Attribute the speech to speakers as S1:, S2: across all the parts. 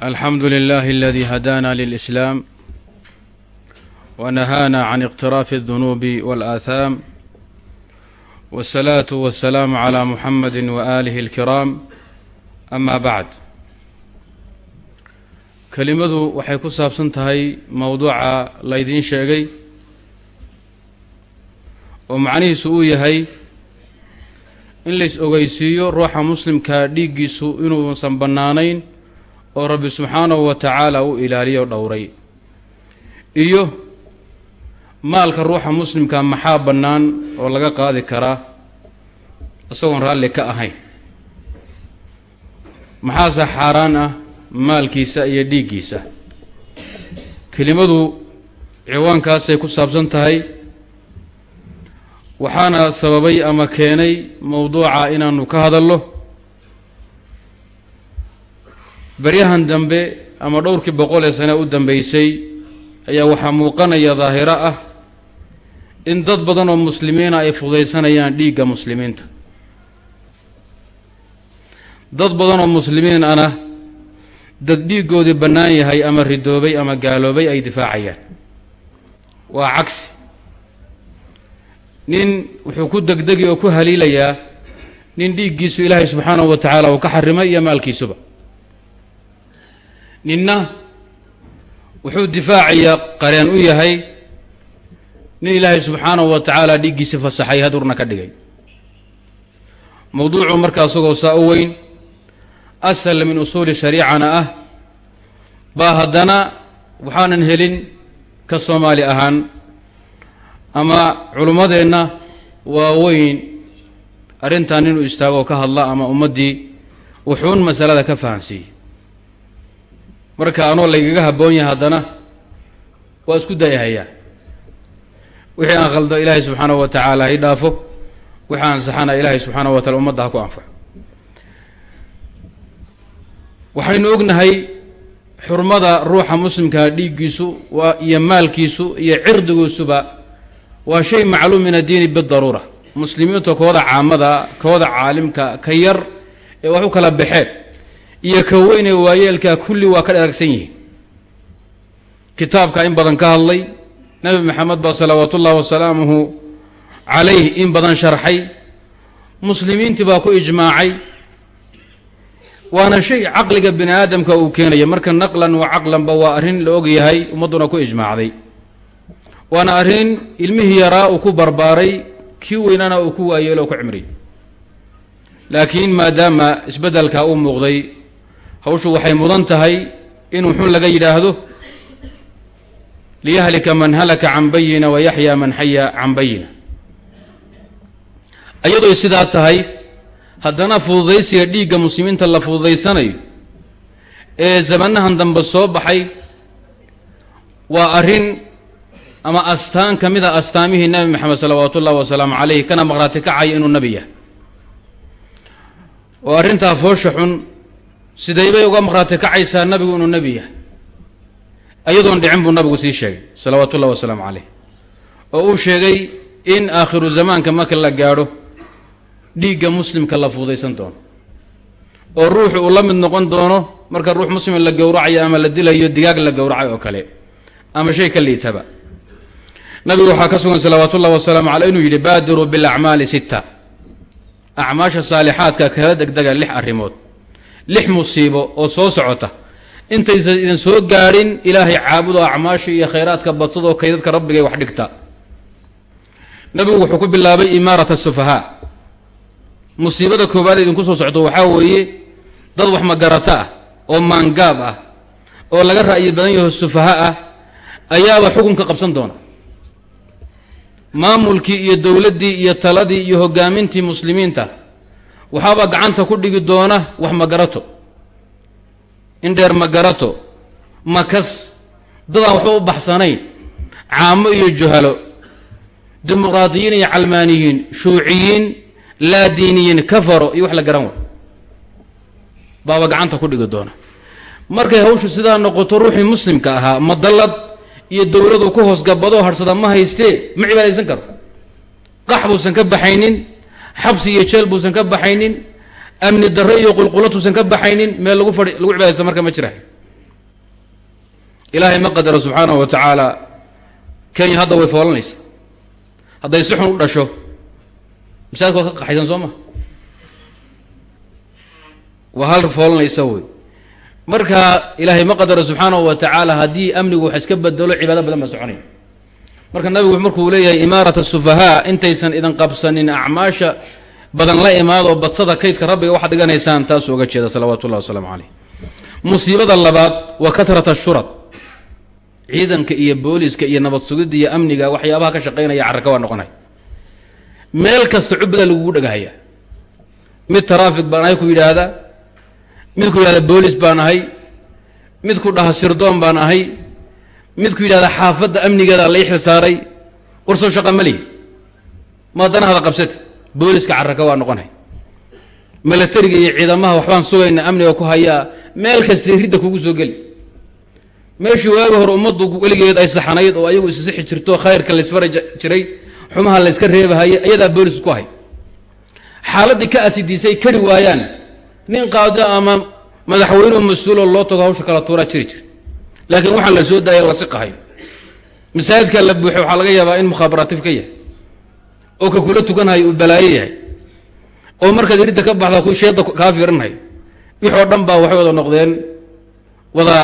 S1: alxamdu lilahi aladi hadaana lilislam wanahaana can iqtiraafi aldunuubi walaahaam wasalaatu wasalaamu calaa muxamadi waaalihi alkiraam ama bacd kelimadu waxay ku saabsan tahay mowduuca laydiin sheegay oo macnihiisu uu yahay in lays ogeysiiyo ruuxa muslimka dhiiggiisu inuusan bannaanayn oo rabbi subxaanahu wa tacaala u ilaaliyo dhowray. Iyo maalka ruuxa muslimka maxaa bannaan oo laga qaadi karaa? Isagoon raalli ka ahayn. Maxaase xaaraan ah maalkiisa iyo dhiiggiisa? Kelimadu ciwaankaasay ku saabsan tahay waxaana sababay ama keenay mowduuca inaanu ka hadallo beryahan dambe ama dhowrkii boqol ee sane u dambeysay ayaa waxaa muuqanaya daahiro ah in dad badan oo muslimiina ay fudaysanayaan dhiigga muslimiinta. Dad badan oo muslimiin ana dad dhiiggoodii bannaan yahay ama ridoobay ama gaaloobay ay difaacayaan. Waa cagsi. Nin wuxuu ku degdegi oo ku haliilayaa nin dhiiggiisu ilaahay subxaanahu wa tacaala uu ka xarimay iyo maalkiisuba ninna wuxuu difaacayaa qareen u yahay. Nin ilaahay subxaanahu wa tacaala dhiiggiisi fasaxay hadurna ka dhigay. Mowduucu markaa isagoo saa u weyn asal min usuuli shariicana ah baa haddana waxaanan helin ka soomaali ahaan. Ama culummadeenna waa weyn arrintan inuu istaago ka hadla ama ummaddii wuxuun masalada ka fahansiiyey marka anoo laygaga habboon yahay haddana waa isku dayahayaa wixii aan khaldo ilaahay subxaanahu wa tacaala hay dhaafo. Wixii aan saxana ilaahay subxaanahu wa taala ummadda ha ku anfaco. Waxaynu ognahay xurmada ruuxa muslimkaa dhiiggiisu waa iyo maalkiisu iyo cirdigiisuba waa shay macluum min addiini bidaruura muslimiinta kooda caamada kooda caalimka ka yar ee wax u kala baxeen iyo ka weyn ee waayeelka kulli waa ka dheragsan yihiin kitaabka in badan ka hadlay nebi maxamed baa salawaatu ullahi wasalaamuhu calayh in badan sharxay. Muslimiintii baa ku ijmaacay. Waana shay caqliga bini aadamka uu keenaya. Marka naqlan wa caqlanba waa arrin la og yahay ummadduna ku ijmaacday. Waana arrin ilmihii yaraa uu ku barbaaray kii weynana uu ku waayeelo oo ku cimriy laakiin maadaama isbeddelka uu muuqday hawshu waxay mudan tahay in wuxuun laga yidhaahdo liyahlika man halaka can bayina wa yaxya man xaya can bayina iyadooy sidaa tahay haddana fududaysiga dhiigga muslimiinta la fududaysanayo ee zamanahan dambe soo baxay waa arrin ama astaan ka mid a astaamihii nabi maxamed salawaatu ullahi wasalaamu calayh kana maqhraati kacaya inuu nebi yahay. Oo arrintaa foosha xun sidaybay uga maqhraati kacaysaa nabigu inuu nebi yahay? Ayadoon dhicin buu nabigu sii sheegay salawaatu ullahi wasalaamu calayh. Oo uu sheegay in aakhiru zamaanka marka la gaadho dhiigga muslimka la fududaysan doono. Oo ruuxu uu la mid noqon doono marka ruux muslima la gowracayo ama la dilayo digaag la gowracay oo kale ama shay ka liitaba. Nabigu waxaa ka sugan salawaatu ullahi wasalaamu caley inuu yidhi baadiruu bilacmaali sitta. Acmaasha saalixaadka kala degdega lix arrimood lix musiibo oo soo socota. Intaysan idin soo gaadhin ilaahay caabudo acmaasha iyo khayraadka badsadoo kaydadka rabbigay wax dhigta. Nabigu wuxuu ku bilaabay imaarat asufahaa musiibada koowaad idinku soo socto waxaa weeye dad wax magarata ah oo maangaab ah oo laga ra'yi badan yaho sufaha ah ayaaba xukunka qabsan doona. Maamulkii iyo dowladdii iyo taladii iyo hogaamintii muslimiinta waxaaba gacanta ku dhigi doona wax magarato indheer magarato makas dadaan waxba u baxsanayn. Caamo iyo juhalo dimuqraadiyiin iyo calmaaniyiin. Shuuciyiin. Laa diiniyiin kafaro. Iyo wax la garan way baaba gacanta ku dhigi doona. Markay hawshu sidaa noqoto ruuxii muslimka ahaa madallad iyo dowladu ku hoos gabadoo harsada ma haystee ma cibaadaysan karo. Qax buusan ka baxaynin xabsi iyo jeel buusan ka baxaynin amni darre iyo qulqulatuusan ka baxaynin meel lagu fai lagu cibaadaysta marka ma jira. Ilaahay ma qadaro subxaanahu wa tacaala kenya hadda way foolanaysa. Hadday si xun u dhasho masaajidka waa ka qaxaysan soo ma? Waa hal foolanaysa wey marka ilaahay ma qadaro subxaanahu wa tacaala haddii amnigu wax iska bedelo cibaado badan baa soconaya marka nabigu markuu leeyahay imaarat asufahaa intaysan idan qabsanin acmaasha badan la imaadoo badsada kaydka rabbiga waxaad dhiganaysaan taasuu oga jeeda salawaatu ullahi wasalaamu caleyh musiibada labaad wa katrat ashurad ciidanka iyo booliska iyo nabad sugidda iyo amniga waxyaabaha ka shaqaynaya caraka waa noqonay. Meel kasta cubbadaa lagugu dhagahayaa mid taraafig baan ahay ku yidhaahda mid ku yidhahda boolis baan ahay mid ku dhaha sirdoon baan ahay mid ku yidhahda xaafadda amnigeeda la ixil saaray warsoo shaqa malihi maadanahada qabsati booliska caraka waa noqonay. Milatariga iyo ciidamaha waxbaan sugayna amniga ku hayaa meel kasta ridda kugu soo geli. Meeshii waagi hore ummaddu weligeed ay saxanayd oo ayagu issixi jirto khayrka laysfari jiray xumaha layska reebahaya ayadaa boolis ku hay. Xaaladdii ka asidiisay kari waayaan. Nin qaado ama madaxweynuhu mas'uuloo loo tago hawsha kala tuuraa jiri jira laakiin waxaan la soo daaya la siqahayo masaajidka la buuxo waxaa laga yaabaa in mukhaabaratif ka yahay oo ka kula tukanhayo uu balaayo yahay oo markaad iridda ka baxda ku sheedda kaa fiirinhayo wixoo dhan baa waxay wada noqdeen wada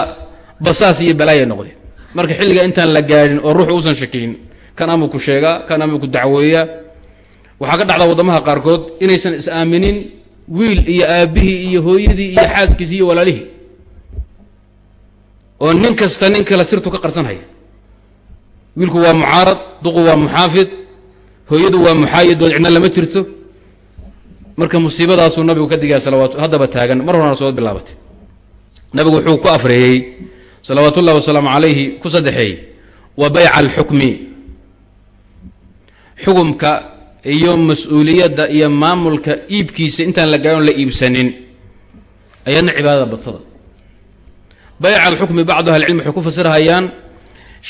S1: basaas iyo balaayay noqdeen. Marka xilliga intaan la gaadhin oo ruuxu uusan shakiyin kan amuu ku sheegaa kan amuu ku dacweeyaa waxaa ka dhacda waddamaha qaarkood inaysan is aaminin wiil iyo aabbihii iyo hooyadii iyo xaaskiisii iyo walaalihii oo nin kasta nin kale sirtu ka qarsanhaya. Wiilku waa mucaarad duqu waa muxaafid hooyadu waa muxaayidood cidna lama jirto. Marka musiibadaasuu nabigu ka digaya salawaatu haddaba taagan mar horena soo bilaabatay nabigu wuxuu ku afreeyey salawaatu ullahi wasalaamu calayhi ku saddexeeyey wa bayca alxukmi. Xukumka iyo mas'uuliyadda iyo maamulka iibkiisa intaan la gaarin la iibsanin ayaadna cibaadada badsada bayca alxukmi bacdu ahlicilm waxay ku fasirhayaan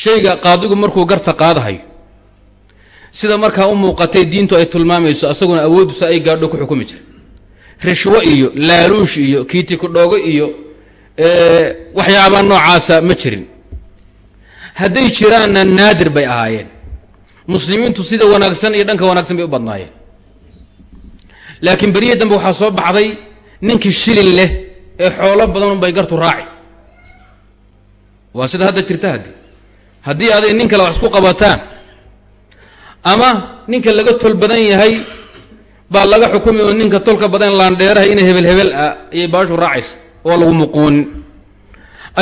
S1: shayga qaadigu markuu garta qaadahayo sida markaa u muuqatay diintu ay tilmaamayso asaguna awooddiisa ay gaadho ku xukumi jira rishwo iyo laaluush iyo kiiti kudhoogo iyo waxyaabaa noocaasa ma jirin. Hadday jiraanna naadir bay ahaayeen. Muslimiintu sida wanaagsan iyo dhanka wanaagsan bay u badnaayeen. Laakiin beriya dambe waxaa soo baxday ninkii shilin leh ee xoolo badan unbay gartu raaci waa sida hadda jirta haddi haddii aday nin kale wax isku qabataan ama ninka laga tol badan yahay baa laga xukumi oo ninka tolka badan laandheeraha ina hebel hebel ah ayay baashu raacaysa oo lagu muquunin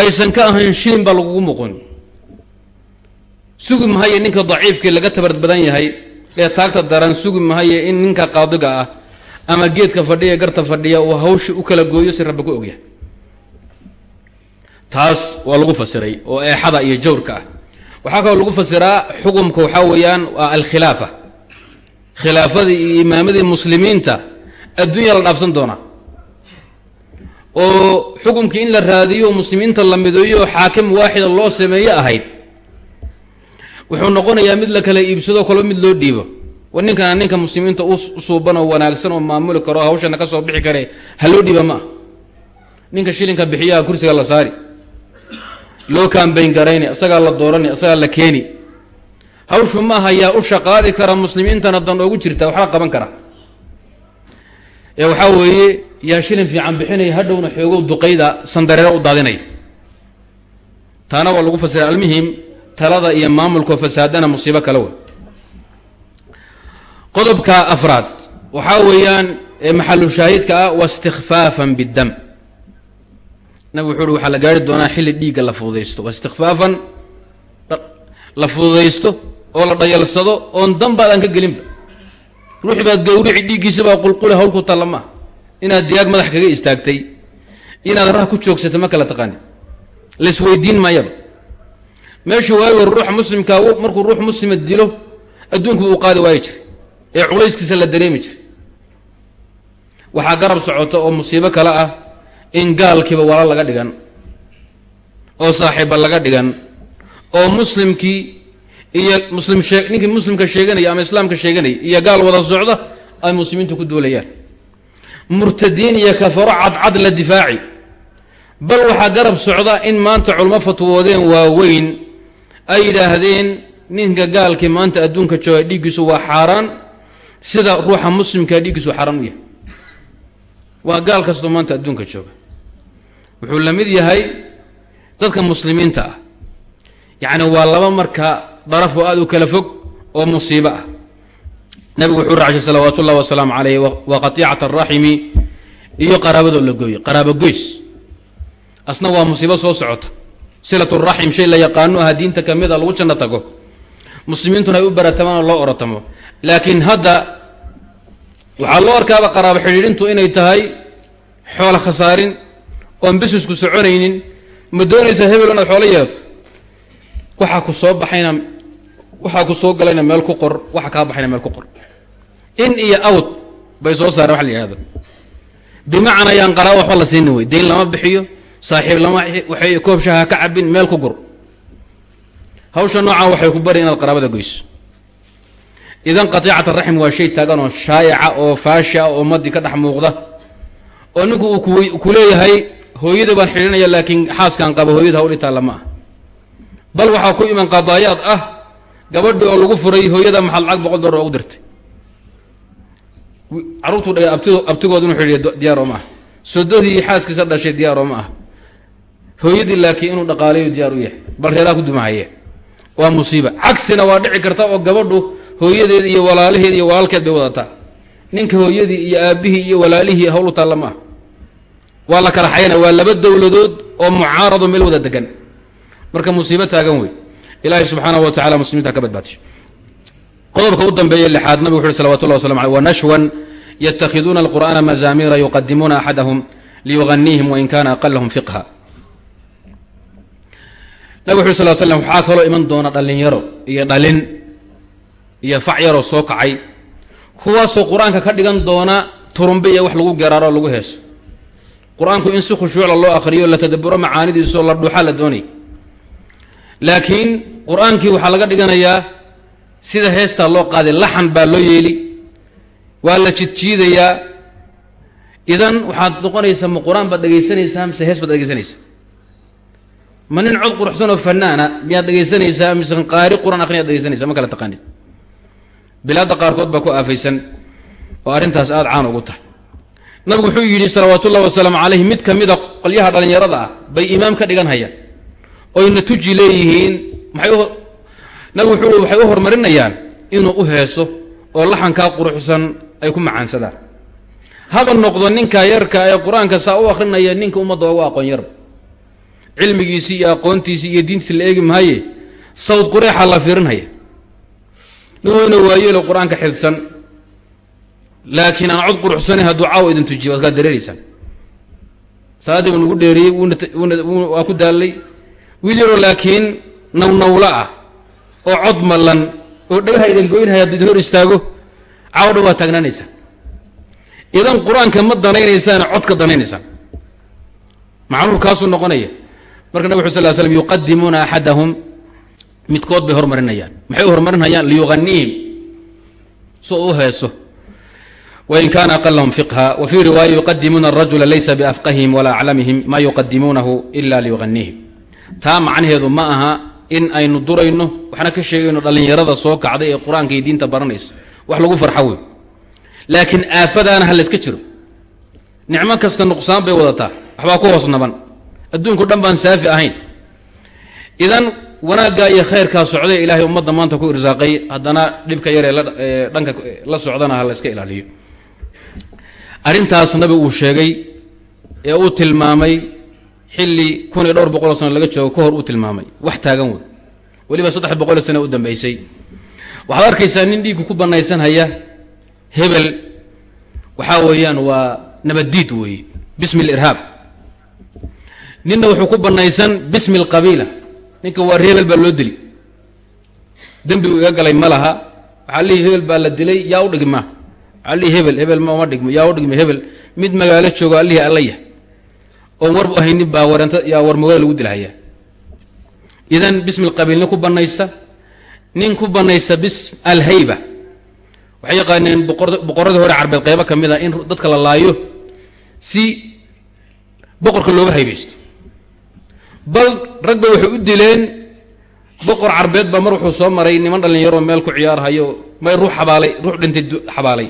S1: aysan ka ahayn shilin baa lagugu muquunin sugi mahaye ninka daciifkii laga tabar badan yahay ee taagta daran sugi mahaye in ninka qaadiga ah ama geedka fadhiya garta fadhiya uu hawshi u kala gooyo si rabbi ku ogyahay taas waa lagu fasiray oo eexada iyo jawrka ah. Waxaa kaloo lagu fasiraa xukumka waxaa weeyaan waa alkhilaafa. Khilaafadii iyo imaamadii muslimiinta adduunya la dhaafsan doonaa oo xukumkii in la raadiyo muslimiinta la mideeyo xaakim waaxida loo sameeyo ahayd wuxuu noqonayaa mid la kala iibsado kalba mid loo dhiibo. Ninkana ninka muslimiinta u suuban oo wanaagsan oo maamuli karo hawshana ka soo bixi kare ha loo dhiiba ma ah ninka shilinka bixiyaha kursiga la saari loo kaambayn garayni isagaa la doorani isagaa la keeni. Hawshu maaha yaa u shaqaadi kara muslimiintana dan oogu jirta waxba qaban kara. Ee waxaa weeye yaa shilin fiican bixinaya hadhowna xoogow duqayda sandareero u daadinaya taana waa lagu fasira almuhim talada iyo maamulkao fasaadana musiibo kale wey. Qodobka afraad waxaa weeyaan maxalu shaahidka ah wa istikfaafan biddam nabig wuxu uhi waxaa la gaari doonaa xilli dhiigga la fududaysto. Wa istikfaafan la fududaysto oo la dhayalsado oon danbaad aan ka gelinba. Ruuxi baad gawrici dhiiggiisa baa qulqule hawl ku talla maaha inaad diyaag madax kaga istaagtay inaad rah ku joogsatay ma kala taqaanid. Laisweydiin maayaba meeshuu waagi hore ruuxa muslimkaa markuu ruux muslima dilo adduunku uu qaadi waayi jiray ee culayskiisa la dareemi jiray waxaa garab socota oo musiibo kale ah in gaalkiiba walaal laga dhigan oo saaxiibba laga dhigan oo muslimkii iyo muslim shee ninkii muslimka sheeganaya ama islaamka sheeganaya iyo gaal wada socda ay muslimiintu ku duulayaan. Murtadiin iyo kafaro cadcad la difaaci. Bal waxaa garab socda in maanta culmo fatwoodeen waaweyn ay yidhaahdeen ninka gaalkii maanta adduunka jooga dhiiggiisu waa xaaraan sida ruuxa muslimkaa dhiiggiisu xaaraan u yahay. Waa gaal kastoo maanta adduunka jooga wuxuu la mid yahay dadka muslimiinta ah. Yacni waa laba marka daraf oo aada u kala fog oo musiibo ah. Nabigu wuxuu racshay salawaat ullahi wasalaamu calayh wa qatiicat araximi iyo qaraabadoo la gooyo qaraabo goys. Asna waa musiibo soo socota. Silat raxim shay la yaqaano aha diinta ka mid a lagu janno tago. Muslimiintuna ay u baratamaan oo loo orotamo laakiin hadda waxaa loo arkaaba qaraabo xidhiidhintu inay tahay xoola khasaarin oon bisisku soconaynin. Ma doonaysaa hebel inaad xoolo yeelato? Waxaa ku soo baxayna waxaa ku soo galayna meel ku qor waxa kaa baxayna meel ku qor. In iyo out bay soo saareen wax la yihahdo bimacnaa yaan qaraabo waxba la siinin wey. Dayn lama bixiyo saaxiib lama waxay koob shaha ka cabin meel ku gur hawsha noocaa waxay ku bari inaad qaraabada goyso. Idan qatiicat araxim waa shay taagan oo shaayaca oo faashi ah oo ummaddii ka dhex muuqda oo ninku uu ku leeyahay hooyada baan xidhinaya laakiin xaaskaan qaba hooyada hawl itaalla ma ah bal waxaa ku iman qadaayaad ah gabadhii oo lagu furay hooyada maxaad lacag boqol dollar ugu dirtay? Carruurtuu dha abtigood inuu xidhiiya diyaaroo ma ah sododii xaaskiisa dhashay diyaaroo ma ah hooyadii laakiin inuu dhaqaalayo diyaar u yahay bal reeraha ku dumahaye. Waa musiiba. Cagsina waa dhici karta oo gabadhu hooyadeed iyo walaalaheed iyo walaalkeed bay wadataa. Ninka hooyadii iyo aabihii iyo walaalihii hawlu taalla ma ah waa la kala xayana waa laba dowladood oo mucaarado meel wada degan marka musiibo taagan wey. Ilaahay subxaanahu wa tacala muslimiinta ka badbaadisho qodobka u dambeeye lixaad nabig wuxu uhi salawatu llah waslam aleh wanashwan yatakhiduuna alqur'aana mazaamiira yuqadimuuna axadahum liyuganiihim wain kana aqalahum fiqha. Nabig wuxu sal slam waxaa kaloo iman doona dhallinyaro iyo dhalin iyo fac yaroo soo kacay. Kuwaasoo qur'aanka ka dhigan doona turumbe iyo wax lagu geraaro lagu heeso qur'aanku in si khushuucla loo akhriyo la tadaburo macaanidiisoo la dhuuxa la doonay laakiin qur'aankii waxaa laga dhiganayaa sida heestaa loo qaaday laxan baa loo yeeli waa la jidjiidayaa. Idan waxaad noqonaysaa ma qur'aan baad dhegaysanaysaa mise hees baad dhegaysanaysaa ma nin cod quruxsan oo fanaana miyaad dhegaysanaysaa mise qaari qur'aan akhriyaad dhegaysanaysaa ma kala taqaanid. Bilaadda qaarkood baa ku aafaysan oo arrintaas aada caan ugu tahay nabigu wuxuu yidhi salawaatu ullahi wasalaamu calayhi mid ka mida qolyaha dhallinyarada ah bay imaam ka dhigan hayaan oyna tuji leeyihiin. Nabigu wuxuu waxay u horumarinayaan inuu u heeso oo laxankaa quruxsan ay ku macaansadaan. Haba noqdo ninka yarka ee qur'aanka saa u akrinaya ninka ummadda ugu aqoon yarba cilmigiisii iyo aqoontiisii iyo diintiisi la eegi maaye sawd qureexa la fiirinhaya. Nin weyna waayeelo qur'aanka xifsan laakiin aan cod quruxsanayn hadduu caawa idin tujiyo waad kaa dareeraysaan salaadii buu nagu dheeriyey waa ku daallay wiil yaroo laakiin nawnawla ah oo cod mallan oo dhagaha idin goynhaya hadduu idin hor istaago caawo dhan waa taagnaanaysaan idan qur'aanka ma danaynaysaan codka danaynaysaan. Macnuhu kaasuu noqonaya. Marka nabig ux sal slam yuqadimuuna axadahum midkood bay hormarinayaan. Maxay u hormarinayaan? Liyuganiihim so u heeso wain kaana aqalahum fiqha wa fii riwaaya yuqadimuuna arajula laysa biafqahihim walaa aclamihim ma yuqadimuunahu ila liyuganiihim taa macnaheedu ma aha in aynu durayno waxna ka sheegayno dhallinyarada soo kacday ee qur'aanka iyo diinta baranaysa wax lagu farxo wey laakiin aafadaana ha layska jiro nicmo kasta nuqsaan bay wadataa waxbaa ku hoos naban adduunku dhan baan saafi ahayn idan wanaaggaa iyo khayrkaa socday ilaahay ummadda maanta ku irsaaqay haddana dhibka yaree dhanka la socdana ha la yska ilaaliyo arrintaas nabi uu sheegay ee uu tilmaamay xilli kun iyo dhowr boqoloo sano laga joogo ka hor uu tilmaamay. Wax taagan wey weliba saddex boqol sano u dambaysay. Waxaad arkaysaa nin dhiigku ku banaysanhaya hebel. Waxaa weeyaan waa nabaddiid weeye. Bismi alirhaab ninna wuxuu ku banaysan bismi alqabiila ninka waar hebel baa loo dili. Dembigu iga galay ma laha waxaa lihi hebel baa la dilay. Yaa u dhigma lihi hebel hebel mama dhigmo yaa u dhigma hebel. Mid magaalo joogo allihii allaya oon warbu ahaynin baa waranta yaa warmogada lagu dilhayaa idan bismi alqabiil ku banaysta nin ku banaysta bis alhayba. Waxay yaqaaneen boqorradii hore carbeed qaybo ka mid a in dadka la laayo si boqorka looga haybaysto bal ragba waxay u dileen boqor carbeed baa mar wuxuu soo maray niman dhallinyaroo meel ku ciyaarhayo may ruux xabaalay ruux dhintay xabaalay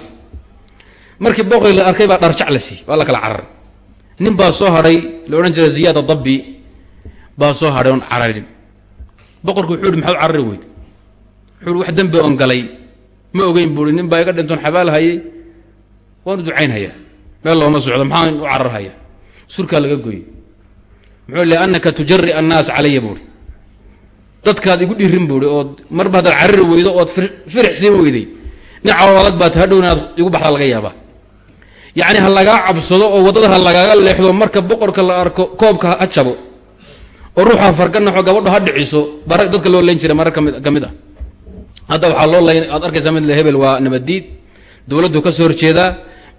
S1: markii boqorkii la arkay baa dharjac la siiyey waa la kala cararay. Nin baa soo hadhay la odhan jiray ziyaada dabbi. Baa soo hadhay oon cararin. Boqorku wuxuu ihi maxaad carari weyd? Wuxuu wax dembi oon galay. Ma ogeyn buui nin baa iga dhintoon xabaal hayay waanu ducaynhayaa meel looma socdo maxaan u cararhaya surkaa laga goyey muxuu liannaka tujari annaas calaya buuri dadkaad igu dhirin buui ood marba haddaad carari weydo ood firix siin weyday. Nin baad hadhow inaad igu baxda laga yaabaa yacni ha lagaa cabsado oo waddada ha lagaaga leexdo marka boqorka la arko koobka ha jabo oo ruuxa farganaxo gabadho ha dhiciso bara dadka loo leyn jiray marar ka mid ah. Hadda waxaa loo layn aad arkaysaa mid hebel waa nabaddiid dowladdu ka soo horjeedaa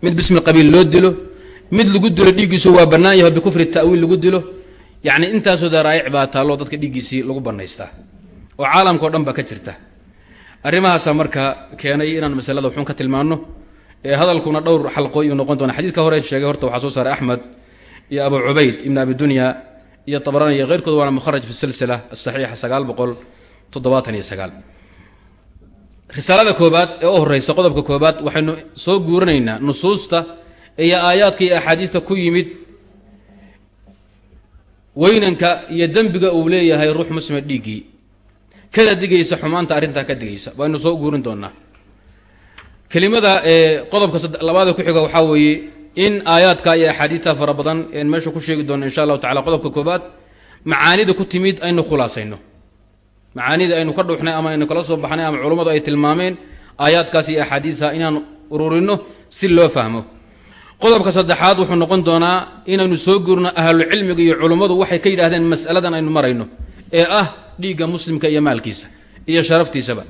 S1: mid bismi qabiil loo dilo mid lagu dilo dhiiggiisu waa bannaan yaho bikufri ta'wiil lagu dilo. Yacni intaasoo daraa'ic baa taalloo dadka dhiiggiisii lagu bannaystaa oo caalamkao dhan baa ka jirta. Arrimahaasaa marka keenay inaan masalada waxuun ka tilmaanno hadalkuna dhowr xalqo iyuu noqon doona xadiidka hore sheegay horta waxaa soo saaray axmed iyo abu cubayd ibn abi dunya iyo tabrani iyo keyrkood waana mukharaj fi silsila asaxiixa sagaal boqol toddobaatan iyo sagaal. Risaalada koobaad ee u horeysa qodobka koobaad waxaynu soo guurinaynaa nusuusta iyo aayaadka iyo axaadiista ku yimid weynanka iyo dembiga uu leeyahay ruux muslima dhiiggii kada digaysa xumaanta arrintaa ka digaysa waynu soo guurin doonaa kelimada ee qodobka labaada ku xiga waxaa weeye in aayaadka iyo axaadiidta fara badan een meesha ku sheegi doono insha allahu tacala qodobka koobaad macaanida ku timid aynu khulaasayno. Macaanida aynu ka dhuuxnay ama aynu kala soo baxnay ama culummadu ay tilmaameen aayaadkaas iyo axaadiidta inaan ururinno si loo fahmo. Qodobka saddexaad wuxuu noqon doonaa inaynu soo guurno ahlucilmiga iyo culummadu waxay ka yidhahdeen mas'aladan aynu marayno ee ah dhiigga muslimka iyo maalkiisa iyo sharaftiisaba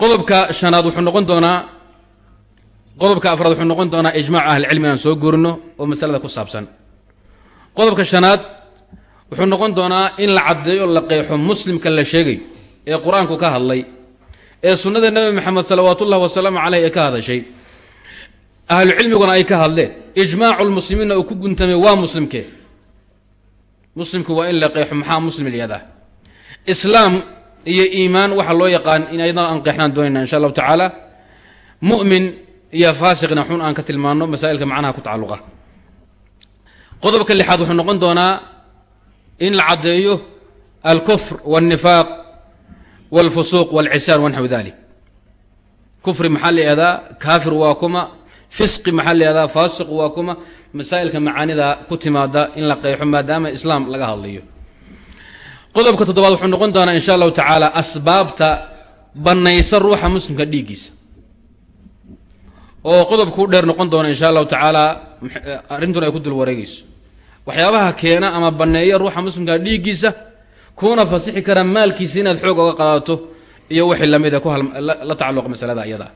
S1: qodobka shanaad wuxuu noqon doonaa qodobka afraad wuxuu noqon doonaa ijmac ahlicilmi inaan soo guurino oo masalada ku saabsan. Qodobka shanaad wuxuu noqon doonaa in la caddeeyo la qeexo muslimka la sheegayo ee qur'aanku ka hadlay ee sunnada nebi moxamed salawaat ullahi wasalaamu caleyh ee ka hadashay. Ahlucilmiguna ay ka hadleen ijmaacu lmuslimiinna uu ku guntamay waa muslimkee muslimku waa in la qeexo maxaa muslim ilyadah islaam iyo iimaan waxa loo yaqaan in ayadana aan qeexnaan doonayna insha allahu tacaala. Mu'min iyo faasiqna xun aan ka tilmaano masaa'ilka macnaha ku tacalluqa. Qodobka lixaad wuxuu noqon doonaa in la caddeeyo alkufr walnifaaq walfusuuq walcisaan wanaxwi dalik kufri maxaa la yihahdaa kaafir waa kuma fisqi maxaa la yihahdaa faasiq waa kuma masaa'ilka macaanida ku timaada in la qeexo maadaama islaam laga hadlayo qodobka toddobaad wuxuu noqon doonaa insha allahu tacaala asbaabta bannaysa ruuxa muslimka dhiiggiisa. Oo qodobka u dheer noqon doona insha allahu tacaala arrintuna ay ku dul wareegayso. Waxyaabaha keena ama banneeya ruuxa muslimka dhiiggiisa kuuna fasixi kara maalkiisa inaad xoog oga qaadato iyo wixii lamida ku la tacalluqa masalada ayada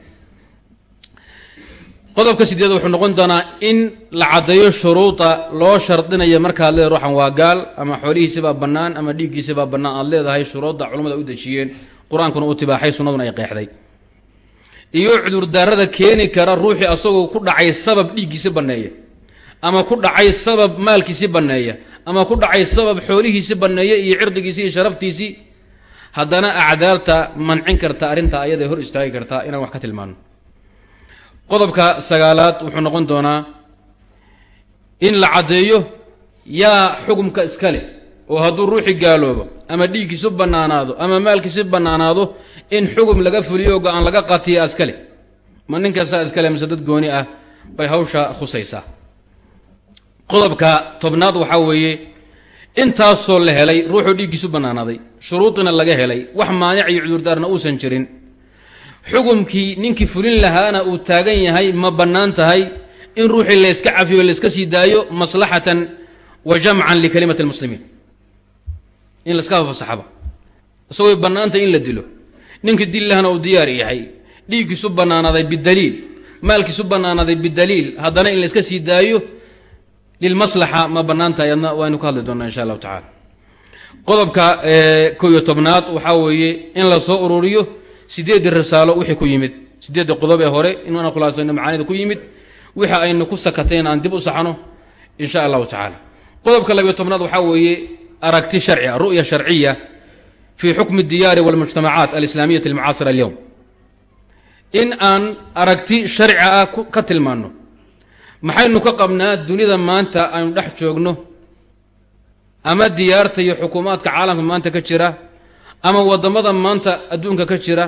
S1: qodobka sideed wuxuu noqon doonaa in la caddeeyo shuruuda loo shardinayo markaad leedahay ruuxan waa gaal ama xoolihiisibaa bannaan ama dhiiggiisibaa bannaan aad leedahay shuruudda culamada u dejiyeen qur'aankuna uu tibaaxay sunnaduna ay qeexday. Iyo cudurdaarada keeni kara ruuxii asagoo ku dhacay sabab dhiiggiisi banneeya ama ku dhacay sabab maalkiisi banneeya ama ku dhacay sabab xoolihiisi banneeya iyo cirdigiisi iyo sharaftiisii haddana acdaarta mancin karta arrinta ayada hor istaagi kartaa inaan wax ka tilmaano qodobka sagaalaad wuxuu noqon doonaa in la caddeeyo yaa xukumka iska leh oo hadduu ruuxii gaaloobo ama dhiiggiisu bannaanaado ama maalkiisi bannaanaado in xugum laga fuliyo go'aan laga qatiya iska leh. Ma ninkastaa iska leh mise dad gooni ah bay hawsha khusaysaa. Qodobka tobnaad waxaa weeye intaasoo la helay ruuxuu dhiiggiisu bannaanaaday shuruudina laga helay wax maanic iyo cudurdaarna uusan jirin xukumkii ninkii fulin lahaana uu taagan yahay ma bannaan tahay in ruuxii layska cafiyo layska sii daayo maslaxatan wa jamcan likalimati lmuslimiin in laska fasaxaba isagooy bannaantay in la dilo. Ninkii dil uu diyaar yahay. Dhiiggiisu bannaanaaday bidaliil. Maalkiisu bannaanaaday bidaliil. Haddana in layska sii daayo lilmaslaxa ma bannaan tahay. Adna waynu ka hadli doonaa insha allahu tacala qodobka ko iyo tobnaad waxaa weeye in la soo ururiyo sideeddii risaalo wixii ku yimid. Sideeddii qodob ee hore inuuna khulaasayno macaanida ku yimid wixii aynu ku sakatayn aan dib u saxno insha allahu tacaala. Qodobka labiyo tobnaad waxaa weeye aragti sharci ah ru'ya sharciya fi xukmi diyaari walmujtamacaat alislaamiyati almucaasira alyowm in aan aragti sharci ah ka tilmaanno maxaynu ka qabnaa dunida maanta aynu dhex joogno? Ama diyaarta iyo xukuumaadka caalamka maanta ka jira ama waddamada maanta adduunka ka jira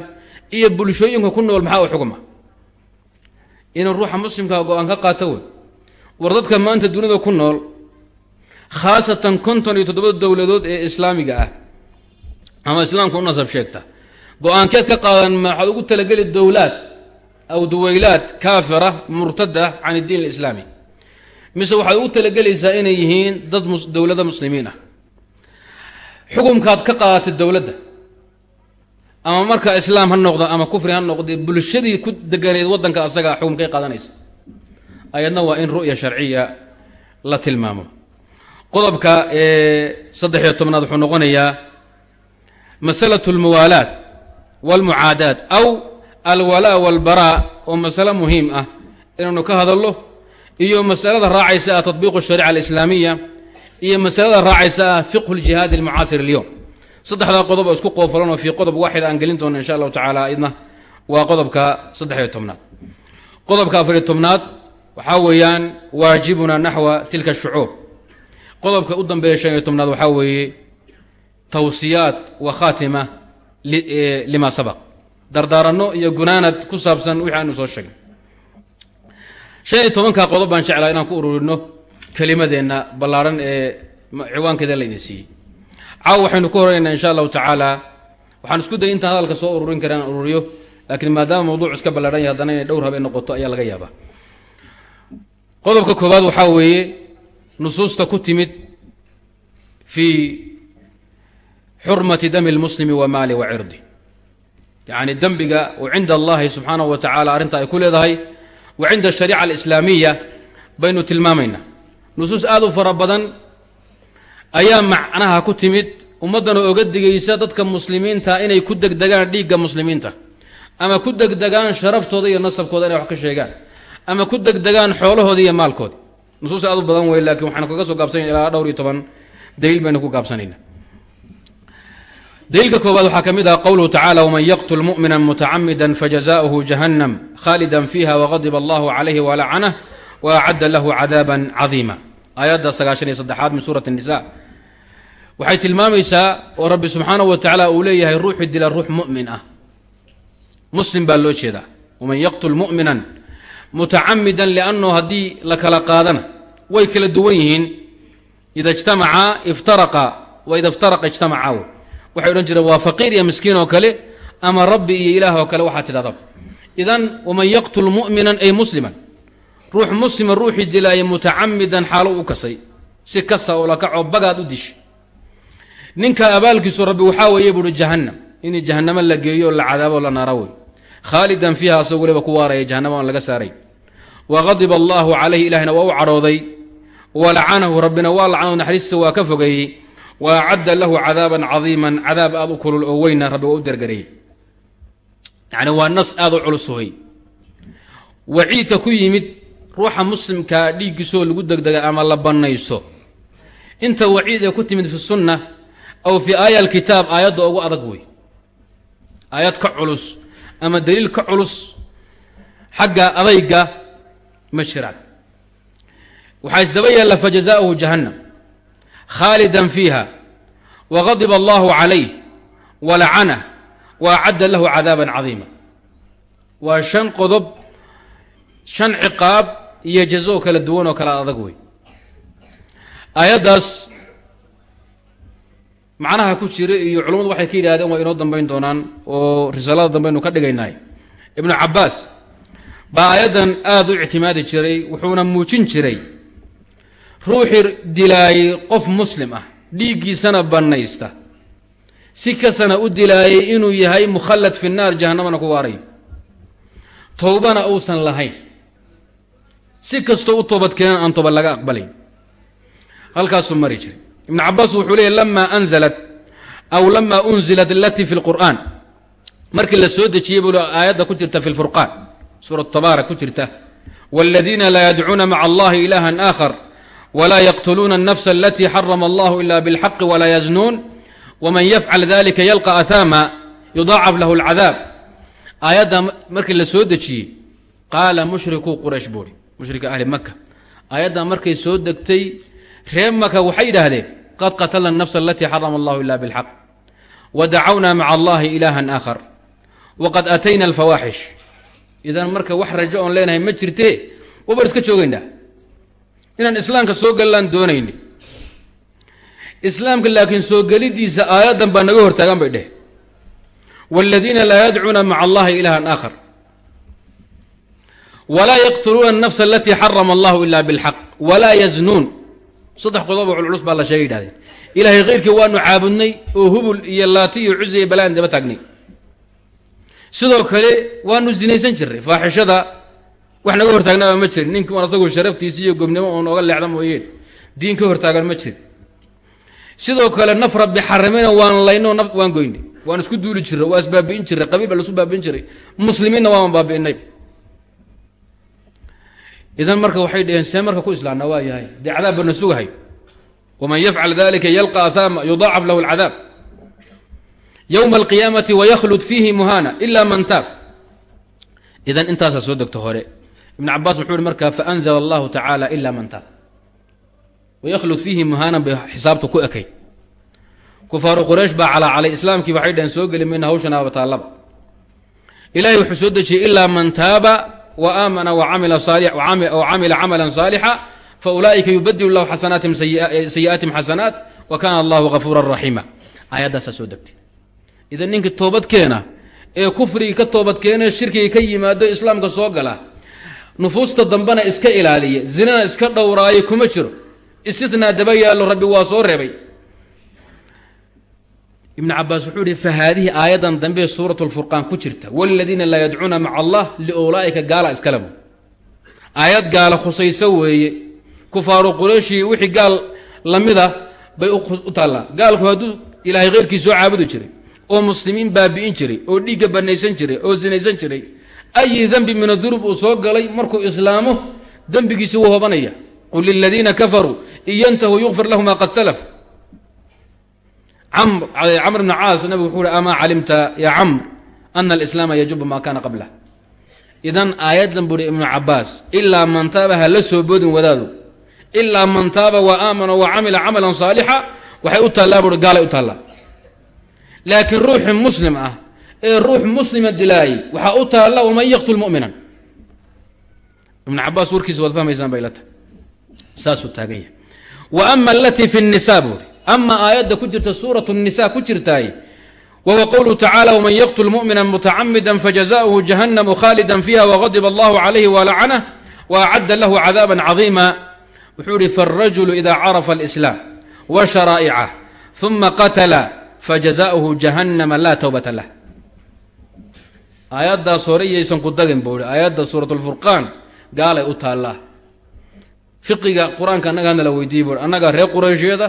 S1: iyo bulshooyinka ku nool maxaa u xugma? Inuu ruuxa muslimkaa go'aan ka qaato wey war dadka maanta dunida ku nool khaasatan konton iyo toddobada dowladood ee islaamiga ah ama islaamka u nasab sheegta go'aankeed ka qaadan maxaad ugu talageli dowlaad aw duwaylaad kaafira murtada can iddiin alislaami mise waxaad ugu talagelaysaa inay yihiin dad dowladda muslimiin ah xukumkaad ka qaadatay dowladda. Ama marka islaam ha noqdo ama kufri ha noqde bulshadii ku deganeed waddanka asaga xukumkay qaadanaysa. Ayadna waa in ru'ya sharciya la tilmaamo. Qodobka saddex-iyo tobnaad wuxuu noqonayaa masalatu almuwaalaat walmucaadaad aw alwalaa walbaraa oo masale muhiim ah. Inaynu ka hadallo iyo masalada raacaysa ah tatbiiqu shariica alislaamiya iyo masalada raacaysa fiqhu ljihaadi almucaasir alyowm saddexdaa qodob oo isku qoofalanoo fii qodob waaxid aan gelin doono insha allahu tacala idna waa qodobka saddex-iyo tobnaad. Qodobka afariyo tobnaad waxaa weeyaan waajibuna naxwa tilka shucuub. Qodobka u dambeeya shan iyo tobnaad waxaa weeye tawsiyaat wa khaatima lima sabaq. Dardaaranno iyo gunaanad ku saabsan wixii aanu soo sheegay shan iyo tobanka qodob baan jeclaa inaan ku ururino kelimadeenna ballaaran ee ciwaankeeda laydin siiyey. Caaw waxaynu ka horeynaa insha allahu tacaala. Waxaan isku dayay intaan hadalka soo ururin kara inaan ururiyo. Laakiin maadaama mawduuc iska ballaadhan yahay haddana inay dhowr habe noqoto ayaa laga yaabaa. Qodobka koowaad waxaa weeye nusuusta ku timid fii xurmati dami lmuslimi wa maali wa cirdi. Yacni dembiga oo cinda allahi subxaanahu wa tacala arrinta ay ku leedahay wa cinda ashariica alislaamiya baynu tilmaamaynaa nusuus aad u fara badan ayaa macnaha ku timid ummaddana oga digaysa dadka muslimiinta inay ku degdegaan dhiigga muslimiinta. Ama ku degdegaan sharaftooda iyo nasabkooda inay wax ka sheegaan. Ama ku degdegaan xoolahooda iyo maalkooda nusuus aad u badan wey lakiin waxaanu kaga soo gaabsanayna ilaa dhowr iyo toban. Daliil baynu ku gaabsanayna daliilka koowaad waxaa ka mid ah qowluhu tacala wman yaqtul mu'mina mutacamida fajazaؤuhu jahannam khaalida fiiha wغadiba allahu waacadda lahu cadaaban cadiima aayadda sagaashan iyo saddexaad min suurati nisa waxay tilmaamaysaa oo rabbi subxaana wa tacaala uu leeyahay ruuxi dila ruux mumin ah muslim baa loo jeedaa waman yaqtul muminan mutacamidan liannahu haddii la kala qaadana way kala duwan yihiin ida ijtamacaa iftaraqa wa iftaraqa ijtamacaa wey waxay odhan jireen waa faqiir iyo miskiin oo kale ama rabbi iyo ilaah oo kale waxaa tidhahdaba idan waman yaqtul muminan ay musliman ruux muslima ruuxii dilaaya mutacamidan xaalo u kasay. Si kasa oo lakacoo bagaad u dishay ninka abaalkiisu rabbi waxaa weeye buuhi jahannam. In jahannamo la geeyo la cadaabo la naara wey khaalidan fiiha asagoo weliba ku waaraya jahannama aan laga saaray. Wa qadiba allaahu calayhi ilahina waa u cadhooday. Wa lacanahu rabbina waa lacano naxariista waa ka fogeeyey wa acadda lahu cadaaban cadiiman cadaab aad u kulul oo weyna rabbi waa u dergareeyey yacni waa nas aad u culus wey waciidka ku yimid ruuxa muslimkaa dhiiggiisoo lagu degdega ama la bannayso. Inta waciid ee ku timid fi sunna aw fii aaya alkitaab aayadda ugu adag wey. Aayad ka culus ama daliil ka culus xagga adayga ma jiraan. Waxaa isdaba yaalla fajazaa'uhu jahannam khaalida fiiha wagadiba allahu calayh walacanah wa acadda lahu cadaaban cadiima. Waa shan qodob shan ciqaab iyo jazo kala duwan oo kala adag wey. Aayaddaas macnaha ku jira iyo culummadu waxay ka yidhahdeen waa inoo dambayn doonaan oo risaalada dambaynu ka dhigaynahay ibnu cabbaas baa aayaddan aada u ictimaadi jiray wuxuuna muujin jiray ruuxii dilaayey qof muslim ah dhiiggiisana bannaysta. Si kasana u dilaayay inuu yahay mukhallad fi naar jahannamana ku waarayo towbana uusan lahayn si kastoo u toobad keenan aan toobad laga aqbalayn halkaasuu mari jiray ibnu cabaas wuxuu leeyay lama anzalat aw lama unzilat alatii fi lqur'aan markii la soo dejiyey buu aayadda ku jirta fi lfurqaan suurat tabaarak ku jirta wاladiina laa yadcuuna maca allahi ilaha aakhar wlaa yqtuluuna الnafsa alatii xarama allah ila bاlxaqi walaa yaznuun wman yafcal dalika yalqa ahaama yudaacaf lahu اlcadaab aayadda markii la soo dejiyey qaala mushrikuu quraysh buuri mushrika ahli maka aayaddan markay soo degtay reer maka waxay yidhaahdeen qad qatalna nafsa alatii xarama allahu ila bilxaq wa dacawnaa maca allahi ilaahan aakhar waqad atayna alfawaaxish idan marka wax rajo oon leenahay ma jirte waban iska joogaynaa inaan islaamka soo gallaan doonayni. Islaamka laakiin soo gelidiisa aayaddan baa naga hortaagan bay dheh waladiina laa yadcuuna maca allahi ilaahan aakhar walaa yaqtuluuna الnafsa alatii xarama allahu ila bاlxaq walaa yaznuun saddex qodobo culculus baa la sheegay yidhahdeen ilaahay khayrkii waanu caabudnay oo hubul iyo laati iyo cuzi iyo balaan daba taagnay sidoo kale waanu zinaysan jirray faaxishada wax naga hortaagnaaba ma jirin ninkii un asagu sharaftiisi iyo gobnimo oon oga leexda mooyeen diin ka hortaagan ma jirin sidoo kale naf rabbi xarimina waan layno waan goynay waan isku duuli jirray waa isbaabi'in jirray qabiil baa laisku baabi'in jiray muslimiinna waan baabi'inay idan marka waxay dhaheen see marka ku islaamna waa yahay. Dee cadaab bana waman yafcal dalika yalqa ahaama yudaacaf lahu alcadaab. Yowma alqiyaamati waykhlud fiihi muhana ila man taab. Idan intaasaa soo degto hore ibn cabaas wuxuu hi markaa faanzla allahu tacaala ila man taab. Waykhlud fiihi muhaanan bay xisaabtu ku ekayd kufaaru quraysh baa calaacalay islaamkii waxay dhaheen soo geli mayna hawshanaaba taallaba. Ilahay wuxuu soo man taaba wa aamana wacamila camala saalixa faulaa'ika yubadilu lahu xasanaatihim sayi'aatihim xasanaat wa kana allahu gafuura raxiima aayaddaasaa soo degtay. Idan ninkii toobad keena ee kufrigii ka toobad keena shirkigii ka yimaado islaamka soo gala nufuusta dambena iska ilaaliya zinana iska dhowraayo kuma jiro. Istinaa daba yaallo rabbi waa soo reebay ibn cabaas wuxuu ihi fa haadihi aayaddan dambe suurat lfurqaan ku jirta. Wladiina laa yadcuuna maca allah liulaa'ika gaala iskalabu aayad gaala khusayso weeye. Kufaaru qurayshii wixii gaal lamida bay u taallaa. Gaalku hadduu ilaahay kheyrkii soo caabudi jiray oo muslimiin baabi'in jiray oo dhiigga banaysan jiray oo sinaysan jiray ayi dembi min adunub uu soo galay markuu islaamo dembigiisi wuu hobanaya. Qul liladiina kafaruu in yantahuu yukfir lahu ma qad salaf camr bn caas nabig wuxuu hi amaa calimta ya camr ana alislaama yajubu ma kana qablah idan aayaddan buuhi ibnu cabaas ilaa man taaba ha la soo boodin wadaadu ilaa man taaba wa aamana wa camila camalan saalixa waxay u taallaa buui gaalay u taallaa. Laakiin ruuxi muslim ah ee ruux muslima dilaayay waxaa u taalla waman yaqtul muminan. Ibnu cabaas warkiisa waad fahmaysaan bay la tahay. Saasuu taagan yahay. Wa ama alatii fi nisa buuri ama aayadda ku jirta suurat nisa ku jirtaay wahuwa qowluhu tacala wman yaqtul mumina mutacamida fajazaؤuhu jahannamu khaalida fiiha wغadib allahu calayhi walacanah waacadda lahu cadaaba cadiima wuxuu ihi faاrajulu ida carafa اlislaam wa sharaa'icah ثuma qatla fajazaؤuhu jahannama laa towbata lah aayaddaas hore iyaysan ku dagin buu ihi aayadda suurat اlfurqaan gaalay u taallaa fiqiga qur-aanka annagaana la weydiiyey bui annaga reer qurayshyada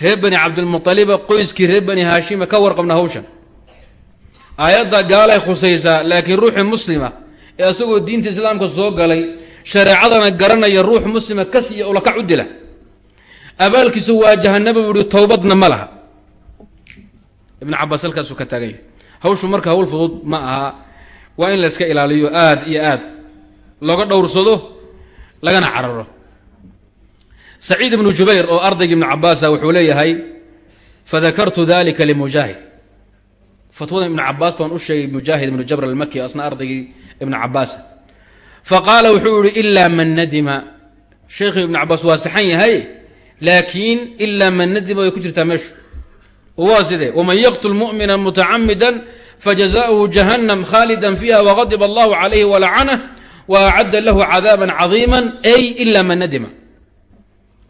S1: reer bani cabdilmualiba qoyskii reer bani haashima ka warqabna hawshan. Aayadda gaalay khusaysaa laakiin ruuxii muslima ee isagoo diinta islaamka soo galay shareecadana garanaya ruux muslima kas iyo ulakac u dila. Abaalkiisu waa jahanaba buuhi towbadna ma laha. Ibn cabaas halkaasuu ka taagan yahay hawshu marka hawl fudud ma aha. Waa in la yska ilaaliyo aad iyo aad. Looga dhowrsado lagana cararo saciid ibnu jubayr oo ardayga ibnu cabaasa wuxuu leeyahay fadakartu dalika limujaahid fatwada ibnu cabaas baan u sheegay mujaahid ibnu jabr almaki asna ardaygii ibnu cabaasa faqaala wuxuu yihi ilaa man nadima. Sheekhii ibnu cabaas waa saxan yahay laakiin ilaa man nadima way ku jirtaa meeshu. Waa sidee waman yaqtul mumina mutacamida fajazaؤuhu jahannam khaalida fiiha wغadib allahu calayhi walacanah waacadda lahu cadaaba cadiima ay ila man nadima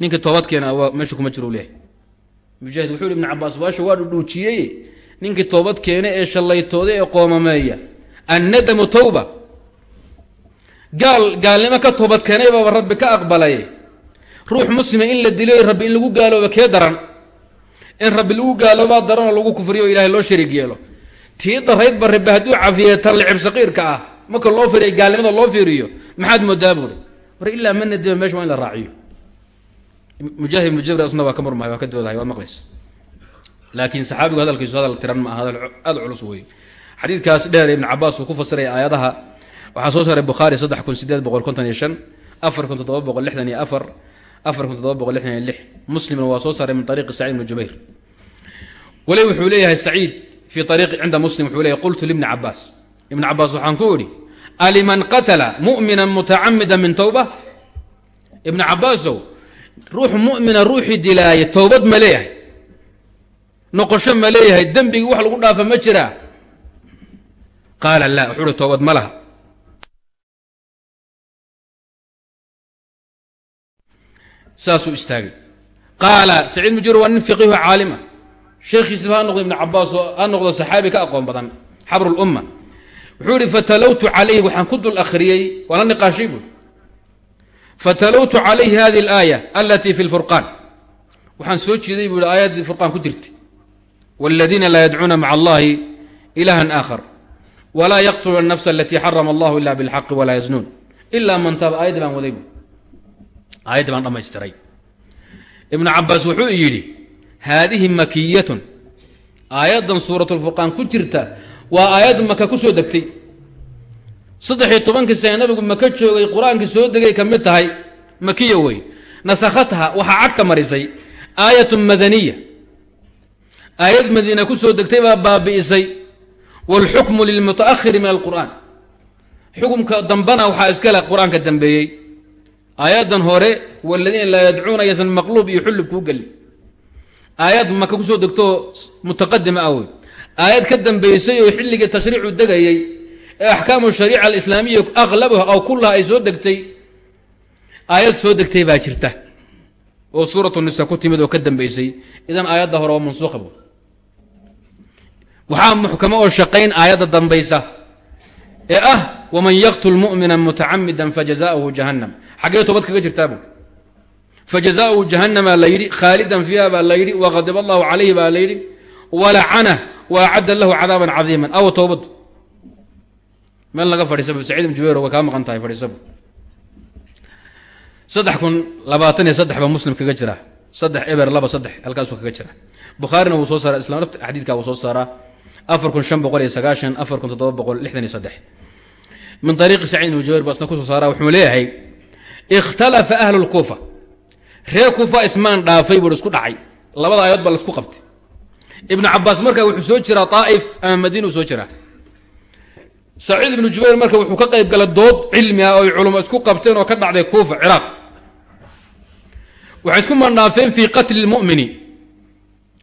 S1: ninkii toobadkeena meesha kuma jiro leeyahay. Mujaahid wuxuu hi ibn cabaas baasha waa dhudhuujiyey. Ninkii toobad keena ee shallaytooda ee qoomameeya annadamu towba gaal gaalnimo ka toobad keenay baaba rabbi ka aqbalay ruux muslima in la dilo rabbi in lagu gaalooba kee daran? In rabbi lagu gaaloobaa daran oo lagu kufriyo o loo shariig yeelo? Tii daraydba rabbi hadduu cafiyey tan licib saqiirka ah. Marka loo fiiriya gaalnimada loo fiiriyo maxaad moodaa buuri war ilaa ma nadima meesha waa in la raaciyo mujaahid ibnu jabr asna waa ka murmahay ka doodahay waa maqlays. Laakiin saxaabigu hadalkiisu hadal tiran ma aha hadal aada culus weeye xadiidkaas dheer ibn cabaas uu ku fasiraya aayadaha. Waxaa soo saaray bukhaari saddex kun sideed boqol soo saaray min ariiqi saciid ibni jubayr. Weli wuxuu leeyahay saciid fii ariiqi cinda muslim wuxuu leeyahy qultu libni cabaas ibn cabaas waxaan ku idhi aliman qatala mu'mina mutacamida min towba ibna cabaasow ruux mu'mina ruuxii dilaaya towbad ma leeyahay. Noqosho ma leeyahay dembigii wax lagu dhaafa ma jiraa qaala la wuxuu uhi toobad ma laha. Saasuu istaagay. Qaala saciid mujur waa nin fiqihu caalima. Sheekhiisaba ha noqdo ibnu cabaas oo ha noqdo saxaabi ka aqoon badan xabru lumma wuxuu ihi fatalowtu calayhi waxaan ku dul akhriyey waan la niqaashay buui fatalawtu calayhi hadi alaaya alatii fi lfurqaan waxaan soo jeeday buu yidhi aayaddii furqaan ku jirta waladiina laa yadcuuna maca allahi ilahan aakhar. Walaa yaqtulu anafsa alatii xarama allahu ila bilxaqi walaa yaznuun. Ilaa man taaba aayadda baan waday bu aayadda baan dhammaystiray. Ibnu cabbaas wuxuu yidhi haadihi makiyatun aayaddan suuratulfurqaan ku jirta waa aayaddu maka ku soo degtay saddex-iyo tobankii sane nabigu maka joogay qur'aankii soo degay ka mid tahay makiya wey. Nasakhatha waxaa cagta marisay aayatun madaniya. Aayad madiina ku soo degtay baa baabi'isay wاlxukmu lilmutaahiri min alqur'an xukumka dambana waxaa iskale qur'aanka dambeeyey. Aayaddan hore waladiina laa yadcuuna yaysan maqluub iyo xullub kuu gelin aayad maka ku soo degtoo mutaqadima ah wey. Aayad ka dambaysay oo tashriicu degayey axkaamu shariica alislaamiya aqlabuha aw kullaha ay soo degtay aayad soo degtay baa jirta. Oo suuratu nisa ku timid oo ka dambaysay idan aayadda hore waa mansuuqa bu waxaa muxkamo oo shaqayn aayadda dambaysa. Ee ah waman yaqtul mu'mina mutacamida fajazaؤuhu jahannam. Xaggee toobad kaga jirtaa bu fajazaؤuhu jahannamaa la yidhi khaalidan fiiha baa la yidhi waqadib allahu calayhi baa la yidhi walacana waacadda lahu cadaaban cadiiman. Aw toobadu meel laga fadhiisabu saciid ibn jubayr kaa maqan tahay fadhiisabu saddex kun labaatan iyo saddex muslim kaga jira. Saddex eber laba saddex halkaasuu kaga jira. Bukhaarina wuu soo saara islam xadiidka wuu soo saaraa. Afar kun shan boqol iyo sagaashan afar kun toddoba boqol lixdan iyo saddex. Min ariiqi saciid ibn jubayr baa isna ku soo saara wuxuu leeyahay ikhtalafa ahlu lkuufa reer kuufa ismaan dhaafay buu isku dhacay. Labada aayood baa la isku qabtay. Ibnu cabaas marka wuxuu soo jiraa daa'if ama madiina uu soo jiraa saciid ibnu jubayr marka wuxuu ka qayb galay dood cilmi ah oo ay culamo isku qabteen oo ka dhacday kuufa ciraaq. Waxay isku mandhaafeen fii qatli lmu'mini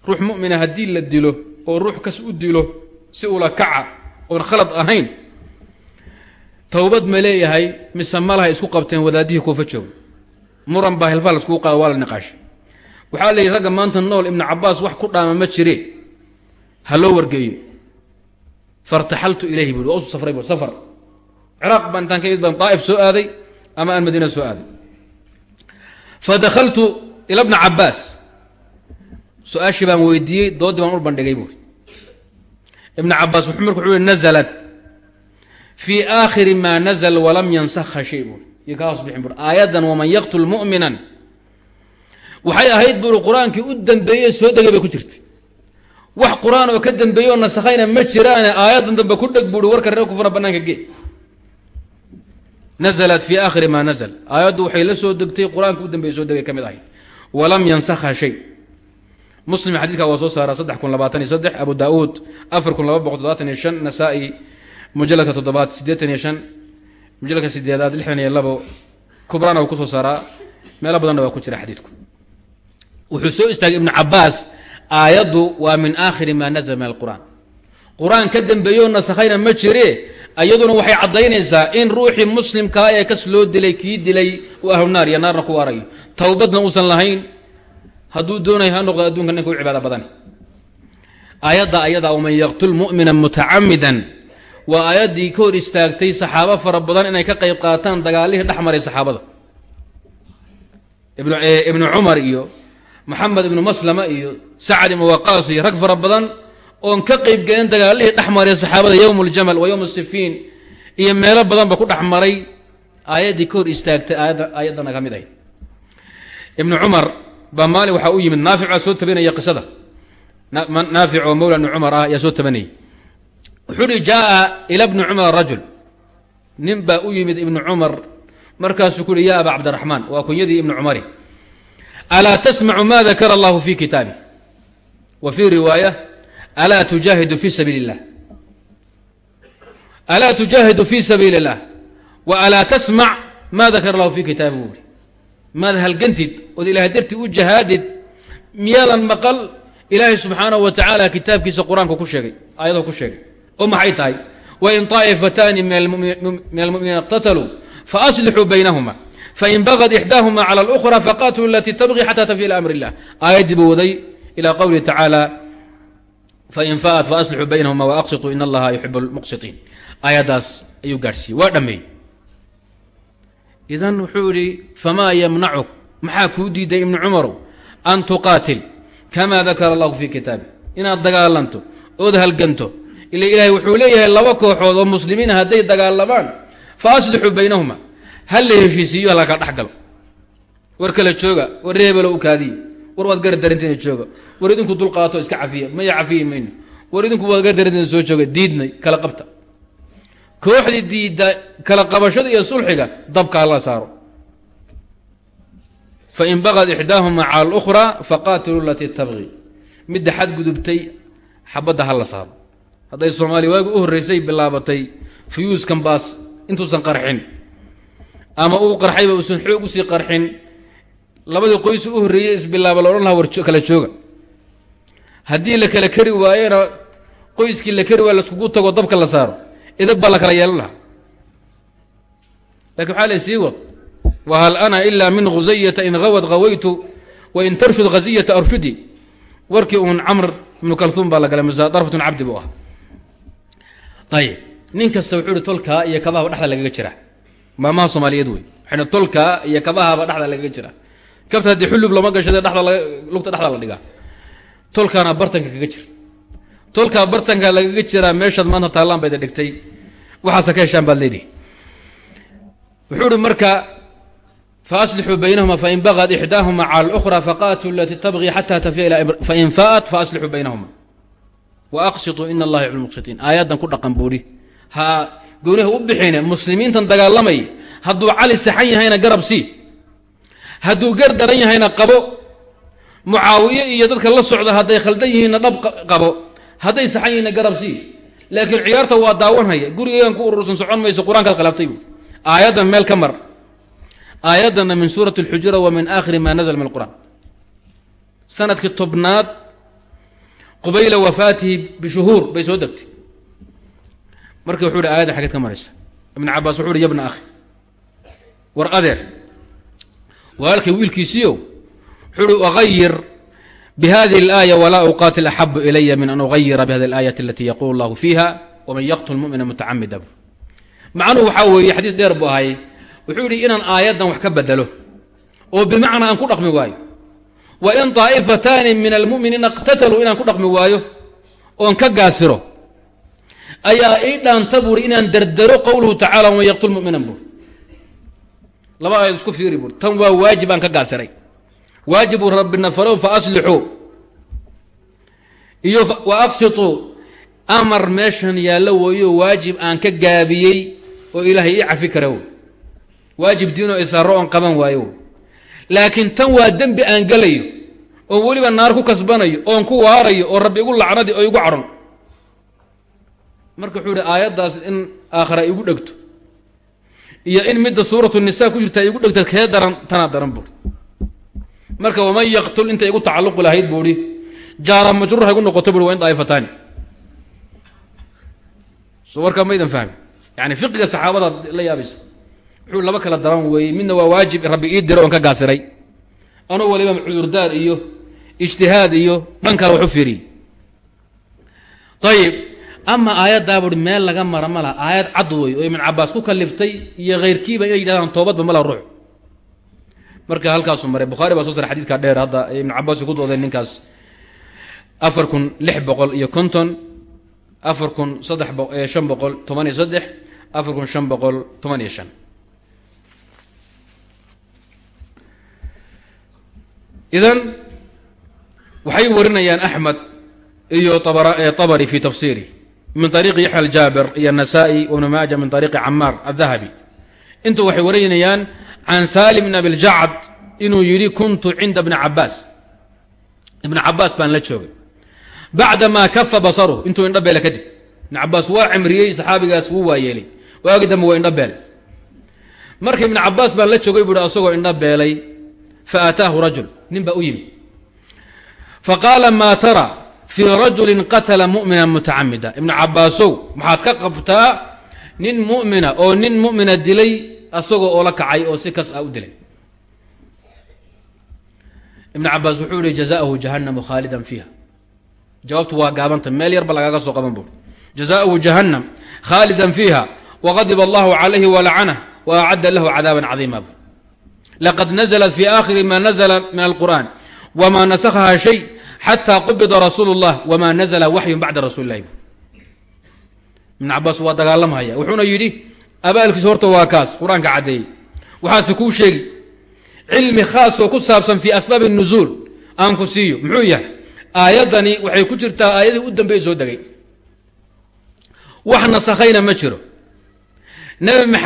S1: ruux mu'mina haddii la dilo oo ruux kas u dilo si ula kaca oon khalad ahayn towbad ma leeyahay mise malahay isku qabteen wadaadihii kuufa jooga. Muran baa hilfaa la iskugu qaada waa la niqaashay waxaa la yidhi ragga maanta nool ibnu cabaas wax ku dhaama ma jire. Ha loo wargeeyo fartaxaltu ilayhi bui waa usu safray bu safar. Ciraaq baan intaan ka mid baan daa'if soo aaday ama aan madiina soo aaday. Fadakaltu ila bna cabaas su'aashii baan weydiiyey doodii baan u bandhigay buuri ibna cabaas wuxuu marka wuxuu yihi nazalat. Fii aakhiri maa nazl walam yansakha shay buuri iyo ka hoos bixin buuri aayaddan waman yaqtul mu'minan. Waxay ahayd buuri qur'aankii u dambeeyey soo degay bay ku jirtay wax qur'aan oo ka dambeeyey oo nasakhayna ma jiraane aayaddan dambe ku dheg buuri warka reer kufana bannaanka gee. Naزlat fi aakhiri ma nazl aayaddu waxay la soo degtay qur'aanka u dambeeye soo degay ka mid ahayd. Walam yansakha shay. Muslim xadidka waa soo saara saddex kun labaatan iyo saddex abu daauud afar kun laba boqol toddobaatan iyo shan nasaa-i mujaladka toddobaad siddeetan iyo shan mujaladka sideedaad lixdan iyo labo. Kubrana wuu ku soo saaraa meelo badanna waa ku jira xadiidku. Wuxuu soo istaagay ibnu cabaas aayaddu waa min aakhiri ma nazla min alqur'an qur'aan ka dambeeyo nasakhayna ma jire iyaduna waxay caddaynaysaa in ruuxii muslimkaa ee kas loo dilay kii dilay uu ahlu naar iyo naarna ku waarayo. Towbadna uusan lahayn. Hadduu doonayo ha noqdo adduunka ninka u cibaada badan aayadda ayada waman yaqtul mu'mina mutacamidan waa aayaddii ka hor istaagtay saxaabo fara badan inay ka qayb qaataan dagaalihii dhex maray saxaabada. Ibnu cumar iyo moxamed ibnu maslama iyo sacad ibnu waqaas iyo rag fara badan oon ka qayb gelin dagaalihii dhex maray saxaabada yowm ljamal wa yowm sifiin iyo meelo badanba ku dhex maray aayaddii ka hor istaagtay aayaddana ka mid ahayd ibnu cumar baa maalin waxaa u yimid naafic baa soo tabanaya qisada naafic oo mawla bni cumar ah ayaa soo tabanayay wuxuu uhi jaaa ila bni cumar rajul nin baa u yimid ibnu cumar markaasuu ku uhi ya aba cabdiraxmaan waa kunyadii wa fii riwaaya alaa tujaahidu fi sabiili اllah alaa tujaahidu fi sabiili اllah wa alaa tasmac ma dakara allahu fi kitaabi buu uri maad halgantid ood ilahay dartii u jahaadid miyaadan maqal ilaahay subxaanahu wa tacaala kitaabkiisa qur-aanka ku sheegay aayadoo ku sheegay oo maxay tahay wain طaa'ifataani min almu'miniina اqtataluu faaslixuu baynahuma fain bagad ixdaahuma clى اlأkhra faqatluu alatii tabغi xata tafi ilى amr اllah aayaddii buu waday ilى qowlihi tacaala fain faat faaslixuu baynahuma waaqsituu in allaha yuxib اlmuqsiطiin aayaddaas ayuu gaadhsiiyey waa dhammeey idan wuxuu idhi famaa ymnacuk maxaa kuu diiday ibnu cumarow an tuqaatil kama dakara allahu fi kitaabi inaad dagaalanto ood halganto ila ilaahay wuxuu leeyahay laba kooxood oo muslimiina hadday dagaalamaan fa aslixuu baynahuma hal la heshiisiiyo halka dhex galo war kale jooga war reebelo u kaadiye war waad gardarintina jooga war idinku dulqaato iska cafiya. Maya cafiyi mayno. War idinku waad gardarintina soo jooga diidnay kala qabta. Kooxdii diidda kala qabashada iyo sulxiga dabka hala saaro. Fain bagad ixdaahuma cala اlukhra faqaatiluu alatii tabqi midda xadgudubtay xabadda hala saaro. Hadday soomaaliya waagi u horreysay bilaabatay fuyuuskan baas intuusan qarxin. Ama uu qarxayba uusan xoog u sii qarxin labadii qoysu u horreeyey isbilaaba la odhan laha war kala jooga. Haddii la kala kari waayena qoyskii la kari waaya laiskugu tago dabka la saaro idab la kala yeelan lahaa. Lakin waxaa la sii wad whal ana ila min khusayata in hawad hawaytu wain tarshud khasiyata arshudi. Warkii uun camr ibnu kalhuum baa la galay mase darfatun cabdi buu ah ayib nin kasta wuxuu ihi tolkaa iyo kabahaba dhexda lagaga jiraa maamaha soomaaliyeed wey. Waxayna tolkaa iyo kabahaba dhexda lagaga jiraa kabta haddii xullub lama gashade dheda lugta dhexda la dhigaa. Tolkaana bartanka kaga jir tolkaa bartanka lagaga jiraa meeshaad maanta taalaan bayda dhigtay. Waxaasa ka heshaan baad leedihi. Wuxuu uhi marka fa aslixuu baynahuma fain baqad ixdaahuma cala اlukhraa faqaatuu alatii tabqii xataa tafiya ila fain faat faasliuu baynahuma. Wa aqsituu ina allaha yaclu muqsitiin aayaddan ku dhaqan buudhi ha gooniha u bixine muslimiintan dagaalamay. Hadduu cali saxan yahayna garab sii hadduu gar daran yahayna qabo. Mucaawiye iyo dadka la socda hadday khaldan yihiinna dhab qabo. Hadday saxan yihiinna garab sii. Laakiin ciyaarta waa daawanhaya gurigaygan ku urursan socon mayso qur'aankaad khilaftay bu aayaddan meel ka mar. Aayaddanna min suurati اlxujura wa min aakhiri ma nazla min alqur'an sannadkii tobnaad qubayla wafaatihi bishuhuur bay soo degtay. Marka wuxuu hi ayaddan xageed ka maraysa. Ibn cabaas wuxuu uhi yabna akhi war adeer walaalkay wiilkiisiio wuxuu uhi agayir bihadihi اlaaya walaa uqaatil axabu ilaya min an ugayira bihadi اlaayati alati yaqulu اllahu fiiha waman yaqtul mumina mutacamida macnuhu waxaa weeye xadiis dheer buu ahay wuxuu yidhi inaan aayaddan wax ka bedelo oo bimacnaa aan ku dhaqmi waayo wa in طaa'ifataani min almu'miniina اqtataluu inaan ku dhaqmi waayo oon ka gaasiro ayaa ii dhaanta buuri inaan dardaro qowluhu tacala waman yaqtul mu'minan buur laba aayad isku fiiri buur tan waa waajib aan ka gaasiray waajibu rabbina farow fa aslixuu iyo wa aqsituu amar meeshan yaallo weeyo waajib aan ka gaabiyey oo ilaahay ii cafi kara waajib diinoo isaaro oon qaban waayo. Wey laakiin tan waa dembi aan gelayo oo weliba naar ku kasbanayo oon ku waarayo oo rabbi igu lacnadi oo igu cadhon marka wuxuu ihi aayaddaas in aakhara igu dhegto iyo in midda suuratu nisa ku jirta igu dhegto kee daran tanaa daran buuri marka waman yaqtul inta igu tacalluqi lahayd buuhi jaara majruur ha igu noqoto buui waa in daa'ifataani. Soo warkaa maydan fahmi yani fiqiga saxaabadaad la yaabaysa wuxuu laba kala daran weeyey. Midna waa waajib rabbi ii diro oon ka gaasiray. Anoo waliba cudurdaar iyo ijtihaad iyo dhan kale wax u fiiriyey ama aayaddaa buui meel laga mara ma laha aayad cad wey oo ibn cabaas ku kaliftay iyo khayrkiiba inay yidhahdaan toobadba ma laha ruux marka halkaasu maray bukhaari baa soo saray xadidka dheer hadda ibn cabaas ku doodeen ninkaas afar kun lix boqol iyo konton afar kun saddex shan boqol toban iyo saddex afar kun shan boqol toban iyo shan. Idan waxay warinayaan axmed iyo abari fi tafsiri min ariiqi yaxya aljaabir iyo nasa'i ibnu maaja min ariiqi camaar adahabi intu waxay warinayaan can salim bn abiljacd inuu yidhi kuntu cinda bni cabaas. Ibna cabaas baan la joogay. Bacdamaa kafa basaruhu intuu indhabeela kadib. Ibn cabaas waa cimriyey saxaabigaas wuu waayeelay. Waagi dambe waa indhabeelay marka ibn cabaas baan la joogay buu hi asagoo indhabeelay fa aataahu rajul. Nin baa u yimi. Faqaala maa tara fii rajulin qatala mumina mutacamida ibnu cabaasow maxaad ka qabtaa nin mumina oo nin mumina dilay asagoo oo la kacay oo si kas ah u dilay. Ibn cabaas wuxuu ihi jazaahu jahannamu khaalidan fiiha. Jawaabtu waa gaabanta meel yarba lagaaga soo qaban buur jazaahu jahannam khaalidan fiiha waqadiba allahu calayhi walacanah wa acadda lahu cadaaban cadiima bu laqad naزlat fi aakhiri ma nazla min alqur'an wma nasakhaha shay xataa qubida rasuul اllah wmaa nazla waxyun bacda rasuuli lahi ibn cabaas waa dagaalamhaya wuxuuna yidhi abaalkiis horta waa kaas qur'aanka caddeeyey. Waxaase kuu sheegi cilmi khaasoo ku saabsan fii asbaabi nuzuul aan waxay ku jirtaa aayadii u dambeeye soo degay. Wax nasakhayna ma jiro. Nebi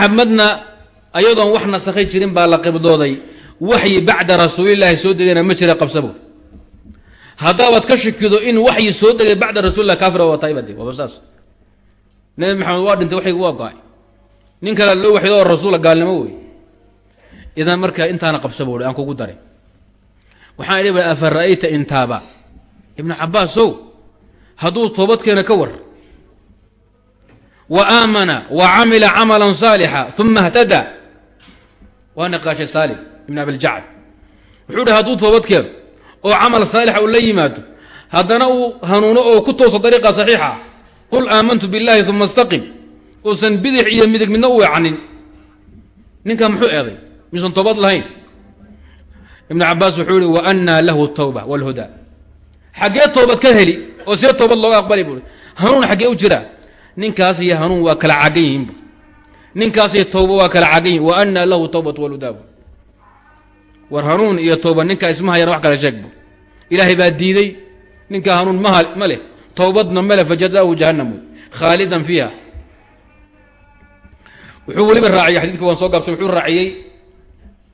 S1: ayadoon wax nasakhay jirin baa la qibdooday. Waxyi bacda rasuulilaahi soo degayna ma jira haddaabaad ka shikido in waxyi soo degay bacda rasuulilah kaafira waa tahay bade waaba saas. Nebi maxamed waa dhintay waxygu waa go'ay nin kale loo waxydo rasuula gaalnimo wey idan marka intaana qabsabo i aan kugu daray. Waxaan idhi afa ra'ayta intaaba ibnu cabaasow hadduu toobadkeena ka war wa aamana wa camila camalan saalixa uma htada waa niqaashay saalim ibn abiljacd wuxuu hi hadduu toobadkeeno oo camal saalixa uu la yimaado haddana uu hanuuno oo ku tooso dariiqa saxiixa. Qul aamantu billaahi uma istaqim. Uusan bidix iyo midig midna u weecanin. Ninkaa muxuu eeday? Miyuusan toobad lahayn. Ibnu cabaas wuxuu ihi wa lahu tawba wاlhuda xaggee toobad ka heli oo see toobad looga aqbali buui hanuun xaggee u jira. Ninkaas iyo hanuun waa kala caagan yihiinbu ninkaasiyo tawba waa kala caagan yihiin wa lahu tawbat wاlhudaa war hanuun iyo towba ninkaa isma hayana wax kala sheeg bu ilaahay baa diiday ninkaa hanuun ma ma leh. Towbadna male fajazaahu jahannam. Wey khaalidan fiiha. Wuxuu weliba raaciyey xadidka waan soo gaabsay wuxuu raaciyey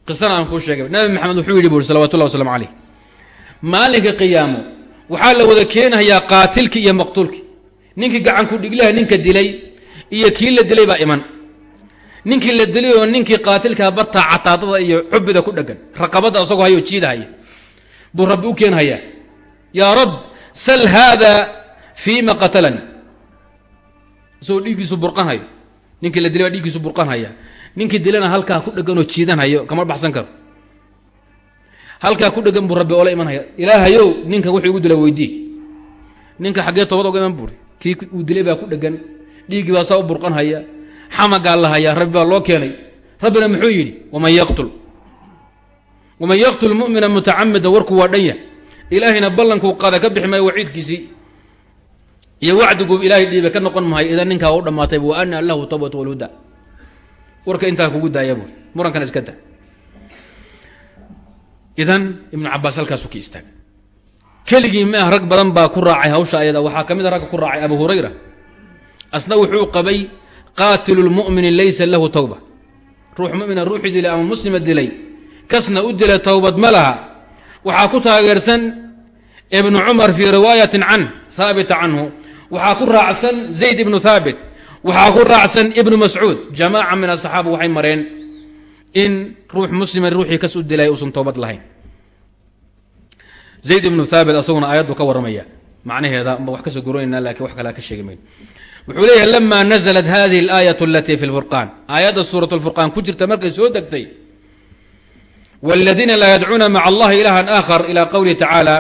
S1: qisana aan kuu sheegay. Nabi maxamed wuxuu yidhi buuri salawatullah waslamu calayh. Maalinka qiyaamo waxaa la wada keenayaa qaatilki iyo maqtuulki ninkii gacanku dhiglaha ninka dilay iyo kii la dilay baa iman ninkii la dilay oo ninkii qaatilkaa bartaa cataadada iyo xubida ku dhegan raqabadda asagoo hayoo jiidahaya buu rabbi u keenhayaa yaa rab sal haada fiima qatalani isagoo dhiiggiisu burqanhayo ninkii la dilay baa dhiiggiisu burqanhaya ninkii dilana halkaa ku dheganoo jiidanhayo kama baxsan karo. Halkaa ku dhegan buu rabbi oola imanhaya ilaahayow ninkan wuxuu igu dila weydii ninka xaggee toobad oga iman buuri. Kii uu dilay baa ku dhegan dhiiggii baa saa u burqanhaya xamagaa la hayaa rabbi baa loo keenay. Rabbina muxuu yidhi waman yaqtul. Waman yaqtul mumina mutacamidan warku waa dhan yahay. Ilaahayna ballankuu qaada ka bixi maayo waciidkiisii. Iyo wacdiguu ilaahay dhiiba ka noqon mahayo idan ninkaa u dhammaatay wa ana lahu tawbat walhuda warka intaa kugu daaya buuri murankan iska da idan ibnu cabaas halkaasu ka istaagay keligii ma ah rag badan baa ku raacay hawsha ayada waxaa ka mid a ragga ku raacay abu hurayra. Asna wuxuu qabay qaatilu lmu'mini laysa lahu tawba. Ruux mumina ruuxii dilay ama muslima dilay kasna u dila towbad waxaa ku taageersan ibnu cumar fii riwaayatin can haabita canhu. Waxaa ku raacsan zayd ibnu haabit waxaa ku raacsan ibnu mascuud. Jamaaca min asaxaaba waxay mareen in ruux muslima ruuxii kas u dilay uusan lahayn. Zayd ibnu haabit asaguna aayaddu ka warramaya macnaheeda ma wax ka soo goranayna lakiin wax kalea ka sheegi mayno wuxuu leeyahay lama naزlat hadihi اlaayat alatii fi اlfurqan aayadda suuraة اlfurqaan ku jirta markay soo degtay wاladiina laa yadcuuna maca allahi ilaha aakhar ila qowlihi tacaala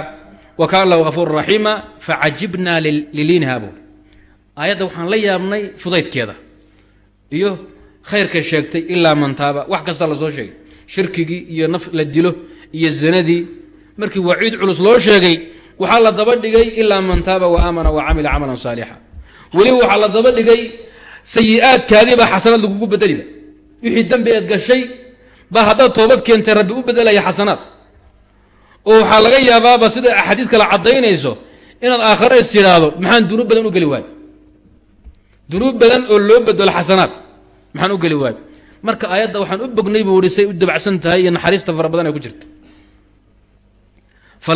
S1: wa kana lahu gafuur raxiima facajibna liliinha bu aayadda waxaan la yaabnay fudaydkeeda iyo khayrkay sheegtay ilaa mantaaba wax kasta la soo sheegay shirkigii iyo naf la dilo iyo zanadii markii waciid culus loo sheegay waxaa la daba dhigay ilaa man taaba wa aamana wa camila camalan saalixa weliba waxaa la daba dhigay sayi-aadkaadiibaa xasanaad lagugu bedeliba wixii dembi eed gashay baa haddaad toobad keentay rabbi u bedelaya xasanaad. Oo waxaa laga yaabaaba sida axaadiis kale caddaynayso inaad aakhare is tidhaahdo maxaan dunuub badan u geli waayo dunuub badan oo loo bedelo xasanaad maxaan u geli waayo marka aayadda waxaan u bognay buu ihi say u dabacsan tahay iyo naxariista fara badan ay ku jirta fa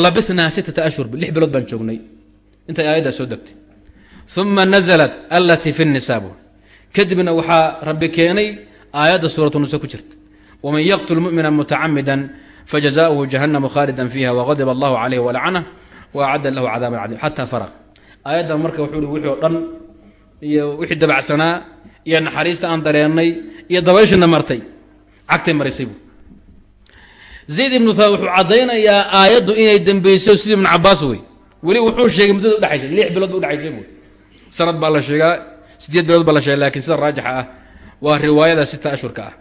S1: sittata ashhur lix bilood baan joognay. Intay aayaddaa soo degtay uma naزlat alatii fi الnisa buu kadibna waxaa rabbi keenay aayadda suuratu nisa ku jirta wman yqtl mumina mutacamida fajaزaؤuhu jahanam khaalida fiiha wغadib allah calayh walacnah waacadda lahu cadaaban cadiim xata farq aayaddan marka wuxuu hi wixii o dhan iyo wixii dabacsanaa iyo naxariista aan dareennay iyo dabayshina martay cagtay marisay buu zayd ibnu thaab wuxuu caddaynayaa aayaddu inay dembeyso sidii ibnu cabaas wey weli wuxuu sheegay muddada udhexaysay lix bilood ba udhexaysay buu sanad baa la sheegaa sideed bilood baa la sheega lakiin sida raajixa ah waa riwaayada sita ashhurka ah.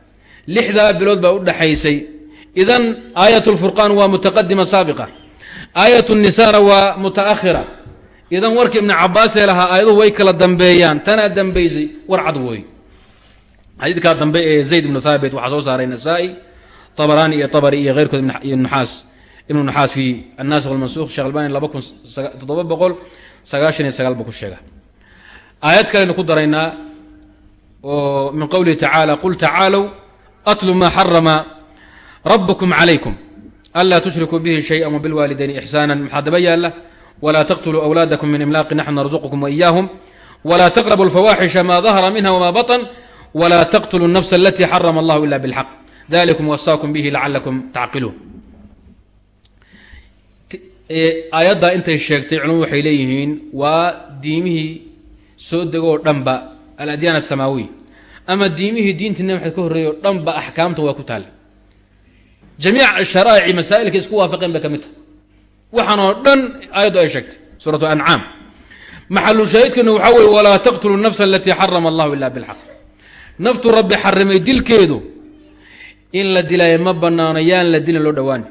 S1: lixdaa bilood baa udhexaysay idan aayat lfurqaan waa mutaqadima saabiqa. Aayat nisana waa mutaakhira. Idan warkii ibnu cabaasee lahaa aayaduhu way kala dambeeyaan. Tanaa dambaysay war cad wooy. Xadiidkaa dambe ee zayd ibnu thaabit waxaa soo saaray nasaa-i abaraani iyo abari iyo nuxaas. Ibnu nuxaas fi annaasik walmansukh sheekh albani laba kun toddoba boqol sagaashan iyo sagaal buu ku sheega aayad kaleynu ku daraynaa oo min qowlihi tacaala qul tacaalow atlu maa xarama rabbukum calaykum. Anlaa tushrikuu bihi shayan wabilwaalidayni ixsaana maxaa daba yaalla? Walaa taqtuluu awlaadakum min imlaaqi naxnu narzuqukum waiyaahum walaa taqrabu alfawaaxisha maa dahara minha wmaa batan. Walaa taqtuluu nafsa alatii xarama allahu ila bilxaq dalikum wasaakum bihi lacalakum tacqiluun aayaddaa intay sheegtay culmadu waxay leeyihiin waa diimihii soo degoo dhanba aladyaan asamaawiy ama diimihii diintii nabi maxamed ka horreeyey dhanba axkaamta waa ku taalla jamiic sharaa'ici masaa'ilka isku waafaqeen bay ka mid tahay. Waxaan oo dhan aayaddu ay sheegtay suuratu ancaam maxalu shaahidkana waxaa weeye walaa taqtulu nafsa alatii xarama allahu ila bilxaq naftu rabbi xarimay dilkeedu. In la dilaayo ma banaano yaan la dilin loo dhawaani.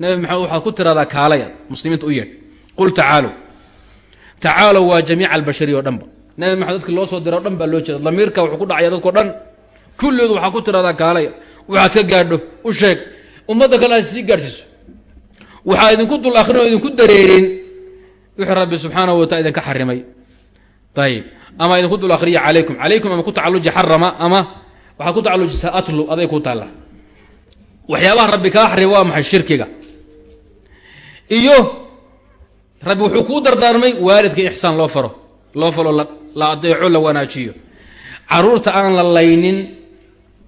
S1: Nabi maxamed waxaad ku tiradaa kaalaya muslimiinta u yeedh qul tacaalow tacaalow waa jamiica albashariya o dhanba nabi maxamed dadki loo soo dira o dhan baa loo jeeda damiirka wuxuu ku dhacaya dadko dhan. Kullioodu waxaa ku tiradaa kaalaya waxaad ka gaadho. U sheeg. Ummadda kale aad sii gaadhsiiso. Waxaa idinku dul akhrin oo idinku dareerin. Wixii rabbi subxaanahu wataala idinka xarimay. Ayib ama idinku dul akhriya calaykum. Calaykum ama ku tacalluji xarama ama waxaad ku tacallujisaa atlu aday ku taalla. Waxyaabaha rabbi kaa xarima waa maxay? Shirkiga. Iyo rabbi wuxuu kuu dardaarmay waalidka ixsaan loo faro. Loo falo la adeeco la wanaajiyo. Caruurta aan la laynin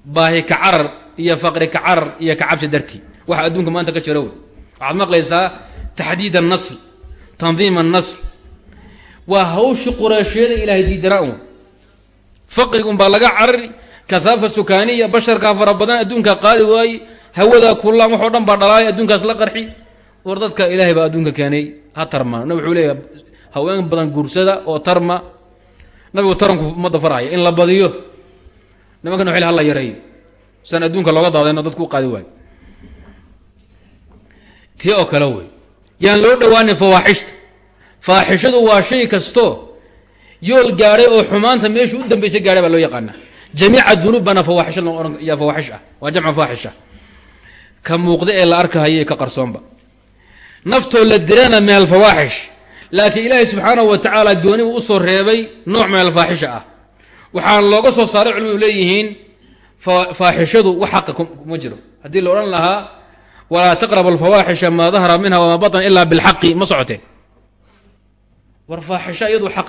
S1: baahi ka carar iyo faqri ka carar iyo ka cabsi dartii waxa adduunka maanta ka jira wey. Waxaad maqlaysaa taxdiid annasl tandiim annasl waa hawshii qureeshyada ilaahay diidanaa un faqriga un baa laga carari kahaafa sukaaniya basharkaa fara badan adduunkaa qaadi waaye hawadaa kullaan waxoo dhan baa dhalaaya adduunkaas la qarxi. War dadka ilaahay baa adduunka keenay ha tarma wuxuu leeyahay haween badan guursada oo tarma nabigu taranku ummadda faraya in la badiyo nimankan waxay hala yareeyo sian adduunka looga daadayno dadku u qaadi waayo tii oo kale wey yaan loo dhowaanin fawaaxishta. Faaxishadu waa shay kasto yool gaadhay oo xumaanta meeshuu u dambaysay gaadhay baa loo yaqaanaa. Jamiica dunuub baana fawaaxisha loo ohan yaa fawaaxish ah waa jamcu faaxisha ka muuqda ee la arkahayay ka qarsoonba. Naftoo la dirana min alfawaaxish laakiin ilaahay subxaanahu wa tacaala goonibu u soo reebay nooc min alfaaxisha ah. Waxaana looga soo saaray culimadu leeyihiin faaxishadu wax xaqa kuma jiro. Haddii la odhan lahaa walaa taqrabu alfawaaxisha maa dahara minha wamaa batna ilaa bilxaqi ma socoteen war faaxisho iyadu xaq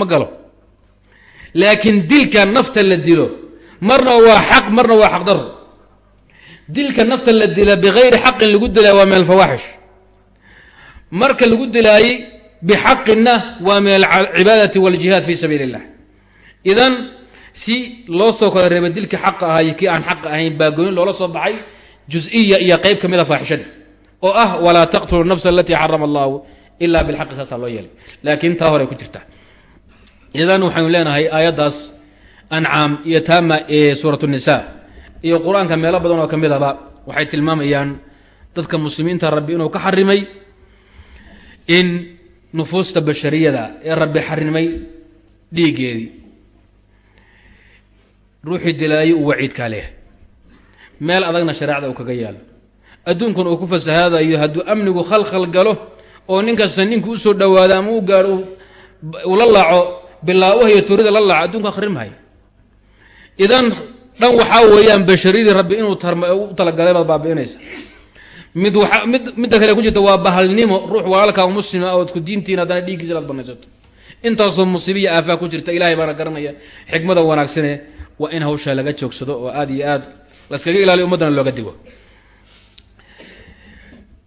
S1: ma galo. Laakiin dilka nafta la dilo marna waa xaq marna waa xaq daro dilka nafta la dila bigayri xaqin lagu dilaayo waa min alfawaaxish marka lagu dilaayey bixaqina waa min alcibaadati waljihaad fi sabiili illah idan si loo soo kala reebay dilkii xaqa ahay kii aan xaqa ahayn baa goyn loola soo baxay jusiya iyo qeyb ka mid a faaxishadii oo ah walaa taqtulu nafsa alatii xarama allahu ila bilxaqi saasaa loo yeelay. Laakiin taa hore ku jirta. Idan waxaynu leenahay aayaddaas ancaam iyo taama ee suurat nisa iyo qur'aanka meelo badan oo ka mid aba waxay tilmaamayaan dadka muslimiinta rabbi inuu ka xarimay in nufuusta bashariyada ee rabbi xarimay dhiiggeedii. Ruuxii dilaayo uu waciidkaa leehay meel adagna shareecada uu kaga yaalo. Adduunkan uu ku fasahaadayo hadduu amnigu khalkhal galo oo ninkasta ninku u soo dhawaado ama u gaadho uu la laaco bilaawaha iyo turida la laaco adduunka akhrin mahay idan dhan waxaa weeyaan bashariyadii rabbi inuu u talagalay baad baabi'inaysa mid waa mid midda kale ku jirta waa bahalnimo ruux walaalkaa muslima ood ku diintiin haddana dhiiggiisa inaad banaysato. Intaasoo musiibiya aafaa ku jirta ilahay baana garanaya xikmada wanaagsane waa in hawshaa laga joogsado oo aad iyo aad laskaga ilaaliyo ummaddana looga digo.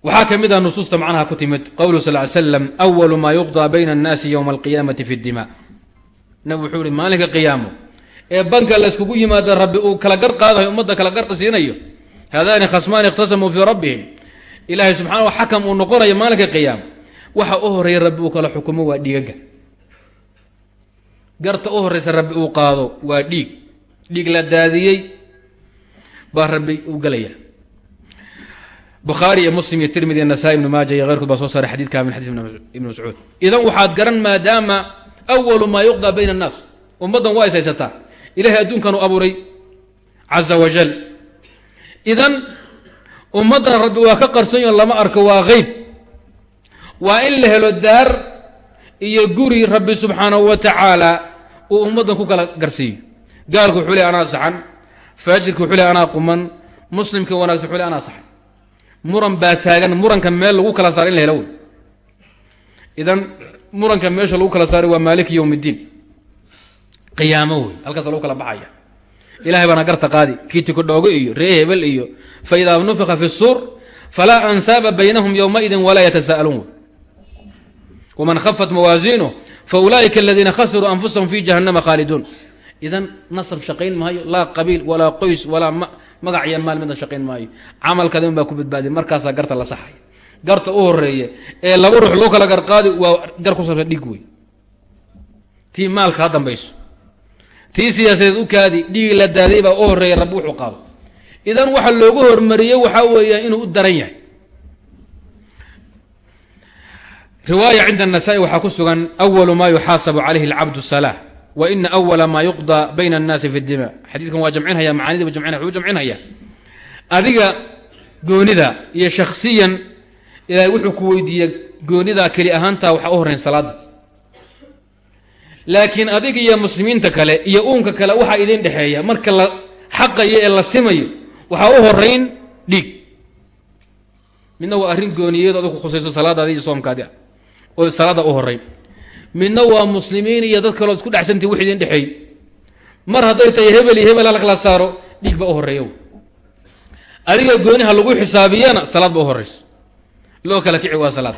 S1: Waxaa ka mid ah nusuusta macnaha ku timid qowlu sal ly awalu maa yuqdaa bayna annaasi yowma alqiyaamati fi dima nabig wuxuu ihi maalinka qiyaamo ee banka layskugu yimaado rabbi uu kala gar qaadayo ummadda kala garqa siinayo haadaani khasmaani ikhtasamuu fii rabbihim ilaahay subxana wa xakam uu noqonayo maalinka qiyaamo waxa u horreeya rabbi uu kala xukumo waa dhiigaga garta u horeysa rabbi uu qaado waa dhiig. Dhiig la daadiyey baa rabbi uu gelaya bukhaari iyo muslim iyo tirmidi nasaa ibnu maaja iyo keyrkood baa soo saaray xadidka min xadis ibn mascuud. Idan waxaad garan maadaama awalu maa yuqdaa bayna annaas. Ummaddan waa is haysataa. Ilahay adduunkan u abuuray caza wajal idan ummaddan rabbi waa ka qarsanyo lama arko waa qeyb waa in la helo daar iyo guri rabbi subxaanahu wa tacaala uu ummaddan ku kala garsiiyo gaalku wuxuu le anaa saxan. Faajirka wuxuu le anaa quman. Muslimka wanaagsan wuxuu le anaa saxan. Muran baa taagan muranka meel lagu kala saara in la helo wey. Idan muranka meesha lagu kala saaray waa maaliki yowm اddiin qiyaamo wey halkaasa lagu kala baxaya ilahay baana garta qaadi. Kiitiko dhoogo iyo ree hebel iyo faidaa nufika fi الsuur falaa ansaaba baynahum ywmaidin walaa yatasa'aluun. Wey wman khafat mawaasiinuh faulaa'ika aladiina khasiruu anfusahum fi jahannama khaaliduun idan nasab shaqayn maayo laa qabiil walaa qoys walaa magac iyo maal midna shaqayn maayo. Camalkada un baa ku badbaadiy markaasaa garta la saxay. Garta u horreeya ee laba ruux loo kala garqaadi waa gar ku saabsan dhig wey tii maalka ha dambayso tii siyaasadeed u kaadi dhiig la daaday baa u horreeya rabbi wuxuu qaado. Idan waxa loogu hormariyey waxaa weeyaan inuu u daran yahay. Riwaaya cinda anasaa'i waxaa ku sugan awalu maa yuxaasabu calayhi alcabdu salaa wa ina awala maa yuqdaa bayna annaasi fi dima xadiidkan waa jamcinhaya macaanidii bu jamcinaya wuxuu jamcinhaya adiga goonida iyo shakhsiyan ilaahay wuxuu ku weydiiyey goonidaa keli ahaantaa waxaa u horeyn salaada laakiin adiga iyo muslimiinta kale iyo uunka kale waxaa idin dhexeeya. Marka la xaqayo ee la simayo waxaa u horeyn dhiig. Midna waa arrin gooniyeed ku khusayso salaadaadi iyo soomkaadi ah. Oo salaada u horeyn midna waa muslimiin iyo dad kaloo isku dhexsantii wix idin dhexeey. Mar hadday tahay hebel iyo hebel halkala saaro dhiig ba u horreeya adiga gooniha lagu xisaabiyana salaad ba u horeysa loo kala kici waa salaad